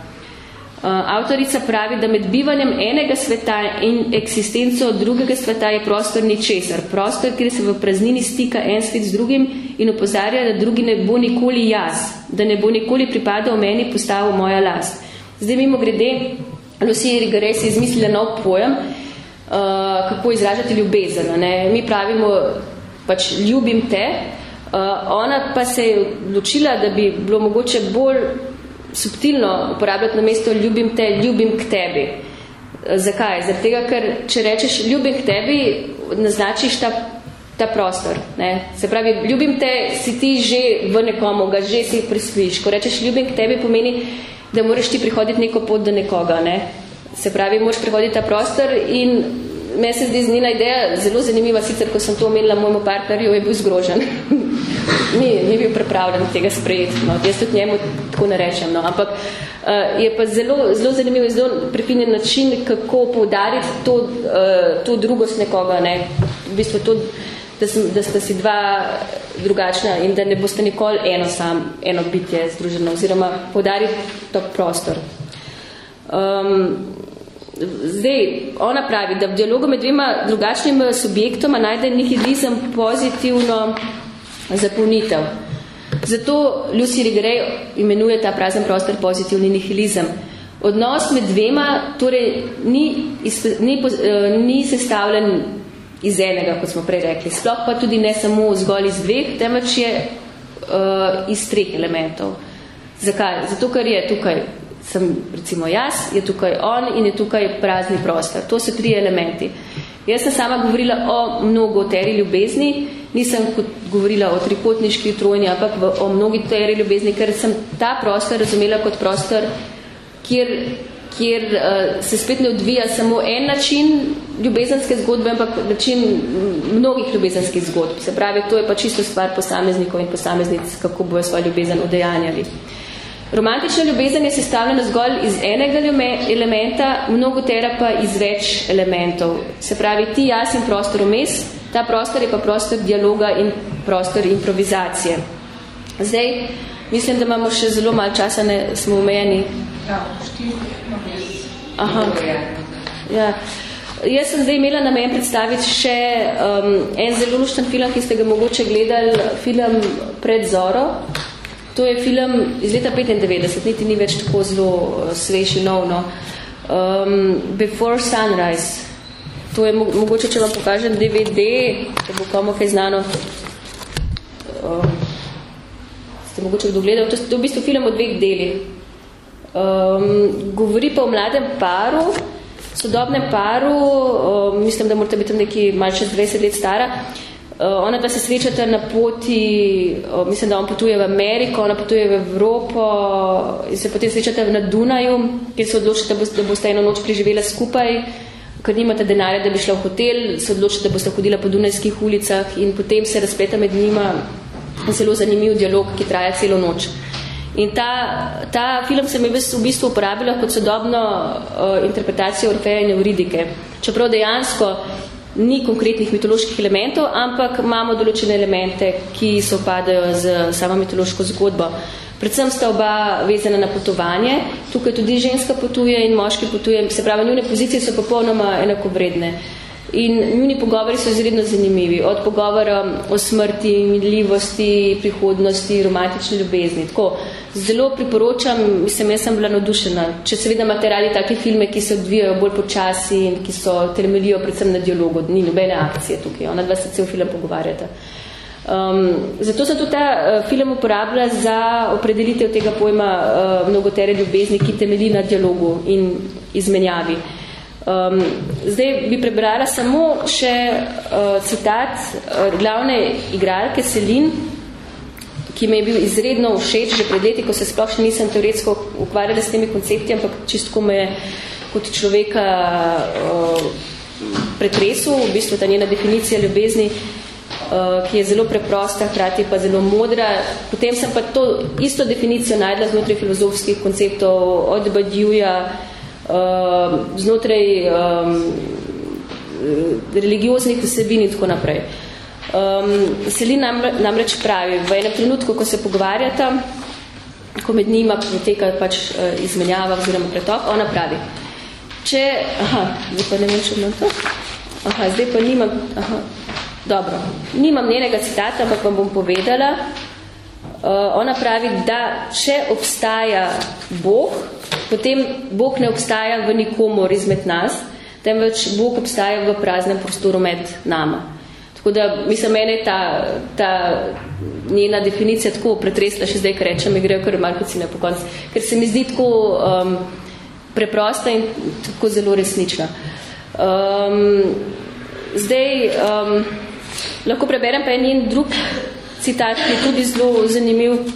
Uh, avtorica pravi, da med bivanjem enega sveta in eksistenco drugega sveta je prostor ničesar. Prostor, kjer se v praznini stika en svet z drugim in opozarja, da drugi ne bo nikoli jaz, da ne bo nikoli pripadal meni postavil moja last. Zdaj mimo grede, Lucy Rigare si izmislila nov pojem, uh, kako izražati ljubezen. Ne? Mi pravimo, pač ljubim te, uh, ona pa se je odločila, da bi bilo mogoče bolj subtilno uporabljati na mesto ljubim te, ljubim k tebi. Zakaj? Zaradi tega, ker če rečeš ljubim k tebi, naznačiš ta, ta prostor. Ne? Se pravi, ljubim te, si ti že v nekomu, ga že si prisviš. Ko rečeš ljubim k tebi, pomeni, da moraš ti prihoditi neko pot do nekoga. Ne? Se pravi, moraš prihoditi ta prostor in me se zdi znina ideja zelo zanimiva, sicer ko sem to omenila mojemu partnerju, je bil zgrožen. ni, ni bil pripravljen tega sprejeti. No. Jaz tudi njemu tako ne rečem. No. Ampak uh, je pa zelo, zelo zanimiv in zelo prefinjen način, kako poudariti to, uh, to drugost nekoga. Ne. V bistvu to, da, sem, da sta si dva drugačna in da ne boste nikoli eno sam, eno bitje združeno, oziroma poudariti to prostor. Um, zdaj, ona pravi, da v dialogu med dvema drugačnima subjektoma najde nihilizem pozitivno zapolnitev. Zato Lucy Rigrej imenuje ta prazen prostor pozitivni nihilizem. Odnos med dvema torej ni, ni, eh, ni sestavljen iz enega, kot smo prej rekli. Sploh pa tudi ne samo zgolj iz dveh, temveč je uh, iz treh elementov. Zakaj? Zato, ker je tukaj sem recimo jaz, je tukaj on in je tukaj prazni prostor. To so tri elementi. Jaz sem sama govorila o mnogo teri ljubezni, nisem govorila o trikotniški trojni, ampak v, o mnogi teri ljubezni, ker sem ta prostor razumela kot prostor, kjer, kjer uh, se spet ne odvija samo en način ljubezenske zgodbe, ampak način mnogih ljubezenskih zgodb. Se pravi, to je pa čisto stvar posameznikov in posameznic, kako bojo svojo ljubezen odejanjali. Romantična ljubezen je sestavljena zgolj iz enega elementa, mnogotera pa iz več elementov. Se pravi, ti jaz in prostor vmes, ta prostor je pa prostor dialoga in prostor improvizacije. Zdaj, mislim, da imamo še zelo malo časa, ne smo omejeni. Ja, Aha. Ja. Jaz sem zdaj imela namen predstaviti še um, en zelo lušten film, ki ste ga mogoče gledali, film Pred Zoro. To je film iz leta 95, niti ni več tako zelo uh, svež in novno. Um, Before Sunrise. To je mogoče, če vam pokažem DVD, da bo komu kaj znano. Um, ste mogoče kdo gledal? To je v bistvu film o dveh delih. Um, govori pa o mladem paru, sodobnem paru, um, mislim, da morate biti neki malo čez 20 let stara. Uh, ona pa se srečata na poti, uh, mislim, da on potuje v Ameriko, ona potuje v Evropo in se potem srečata na Dunaju, kjer se odločite, da boste eno noč preživela skupaj, ker nimate denarja, da bi šla v hotel, se odločite, da boste hodila po Dunajskih ulicah in potem se razpleta med njima zelo zanimiv dialog, ki traja celo noč. In ta, ta film se mi v bistvu uporabila kot sodobno uh, interpretacijo Orfeja in Euridike. Čeprav dejansko ni konkretnih mitoloških elementov, ampak imamo določene elemente, ki se opadajo z samo mitološko zgodbo. Predvsem sta oba vezana na potovanje, tukaj tudi ženska potuje in moški potuje, se pravi, njune pozicije so popolnoma enakovredne. In njuni pogovori so izredno zanimivi, od pogovora o smrti, minljivosti, prihodnosti, romantični ljubezni. Tako, zelo priporočam, mislim, jaz sem bila nadušena, če seveda imate radi take filme, ki se odvijajo bolj počasi in ki so temeljijo predvsem na dialogu, ni nobene akcije tukaj, ona dva se cel film pogovarjata. Um, zato sem tudi ta uh, film uporabila za opredelitev tega pojma uh, mnogotere ljubezni, ki temelji na dialogu in izmenjavi. Um, zdaj bi prebrala samo še uh, citat uh, glavne igralke Selin, ki mi je bil izredno všeč že pred leti, ko se sploh še nisem teoretsko ukvarjala s temi koncepti, ampak čistko me je kot človeka uh, pretresul, v bistvu ta njena definicija ljubezni, uh, ki je zelo preprosta, hkrati pa zelo modra. Potem sem pa to isto definicijo najdla znotraj filozofskih konceptov od Badiuja, uh, znotraj um, religioznih vsebin in tako naprej. Um, Selin nam, namreč pravi, v enem trenutku, ko se pogovarjata, ko med njima poteka pač uh, izmenjava oziroma pretok, ona pravi, če, aha, zdaj pa ne vem, če imam to, aha, zdaj pa nimam, aha, dobro, nimam njenega citata, ampak vam bom povedala, uh, ona pravi, da če obstaja Bog, potem Bog ne obstaja v nikomor izmed nas, temveč Bog obstaja v praznem prostoru med nama. Tako da, mislim, mene ta, ta njena definicija tako pretresla še zdaj, ker rečem, mi grejo kar malo ne po koncu, ker se mi zdi tako um, preprosta in tako zelo resnična. Um, zdaj, um, lahko preberem pa en njen drug citat, ki je tudi zelo zanimiv,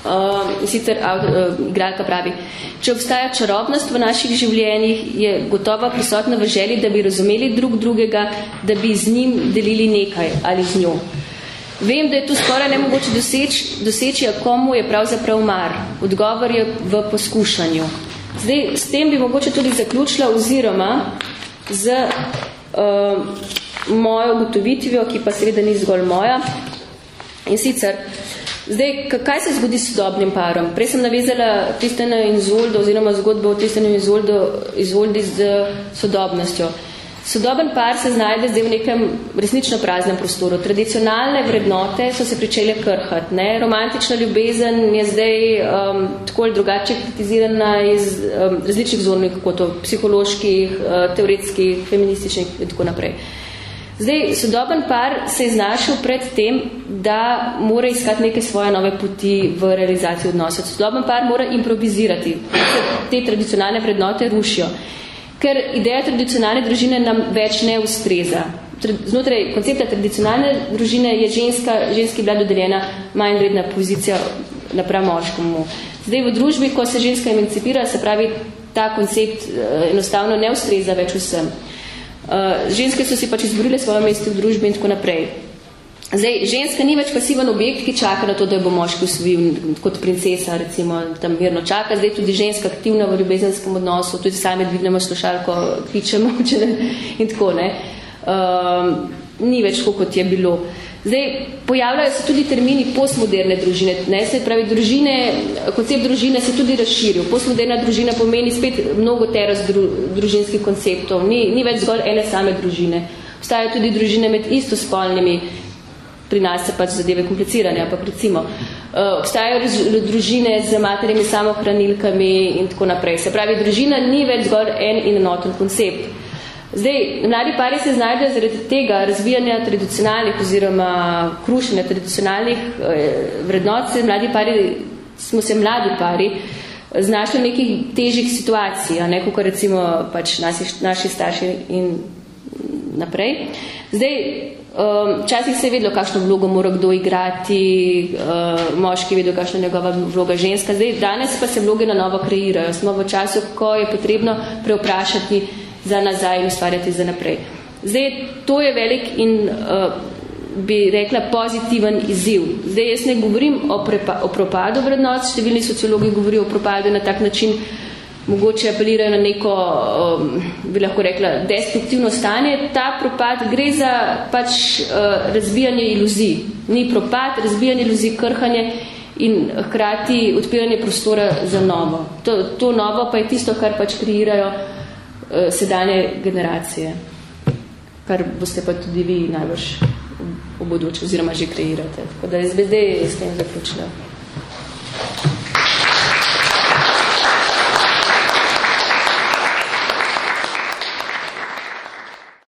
Uh, sicer uh, igralka pravi, če obstaja čarobnost v naših življenjih, je gotova prisotna v želji, da bi razumeli drug drugega, da bi z njim delili nekaj ali z njo. Vem, da je tu skoraj nemogoče doseči, doseči a komu je pravzaprav mar. Odgovor je v poskušanju. Zdaj, s tem bi mogoče tudi zaključila oziroma z uh, mojo ugotovitvijo, ki pa seveda ni zgolj moja. In sicer, Zdaj, kaj se zgodi s sodobnim parom? Prej sem navezala Tristana in Zoldo, oziroma zgodbo o Tristanu in Zoldo, Izoldi z sodobnostjo. Sodoben par se znajde zdaj v nekem resnično praznem prostoru. Tradicionalne vrednote so se pričele krhati. Ne? Romantična ljubezen je zdaj um, tako ali drugače kritizirana iz um, različnih zornih, kot to psiholoških, uh, teoretskih, feminističnih in tako naprej. Uh, Zdaj, sodoben par se je znašel pred tem, da mora iskati neke svoje nove poti v realizaciji odnosov. Sodoben par mora improvizirati, te tradicionalne vrednote rušijo. Ker ideja tradicionalne družine nam več ne ustreza. Znotraj koncepta tradicionalne družine je ženska, ženski bila dodeljena manj vredna pozicija napram moškomu. Zdaj, v družbi, ko se ženska emancipira, se pravi, ta koncept eh, enostavno ne ustreza več vsem. Uh, ženske so si pač izborile svoje mesto v družbi in tako naprej. Zdaj, ženska ni več pasiven objekt, ki čaka na to, da jo bo moški usvojil kot princesa, recimo, tam mirno čaka. Zdaj tudi ženska aktivna v ljubezenskem odnosu, tudi sami dvignemo slušalko, kličemo in tako, ne. Uh, ni več tako, kot je bilo. Uh, Zdaj, pojavljajo se tudi termini postmoderne družine. Ne? Se pravi, družine, koncept družine se tudi razširil. Postmoderna družina pomeni spet mnogo teras dru, družinskih konceptov. Ni, ni več zgolj ene same družine. Obstajajo tudi družine med istospolnimi, pri nas se pač zadeve komplicirane, ampak recimo. Uh, obstajajo družine z materimi samohranilkami in tako naprej. Se pravi, družina ni več zgolj en in enoten koncept. Zdaj, mladi pari se znajdejo zaradi tega razvijanja tradicionalnih oziroma krušenja tradicionalnih eh, vrednot, se mladi pari, smo se mladi pari znašli v nekih težjih situacij, a ne, kot recimo pač naši, naši starši in naprej. Zdaj, um, časih se je vedelo, kakšno vlogo mora kdo igrati, uh, moški vedel, kakšna njegova vloga ženska. Zdaj, danes pa se vloge na novo kreirajo. Smo v času, ko je potrebno preoprašati za nazaj in ustvarjati za naprej. Zdaj, to je velik in uh, bi rekla pozitiven izziv. Zdaj, jaz ne govorim o, prepa, o propadu vrednot, številni sociologi govorijo o propadu na tak način, mogoče apelirajo na neko, um, bi lahko rekla, destruktivno stanje. Ta propad gre za pač uh, razbijanje iluzij. Ni propad, razbijanje iluzij, krhanje in hkrati odpiranje prostora za novo. To, to novo pa je tisto, kar pač kreirajo Eh, Eh, sedanje generacije, kar boste pa tudi vi najbrž v bodoče oziroma že kreirate. Tako da jaz bi zdaj s tem zaključila.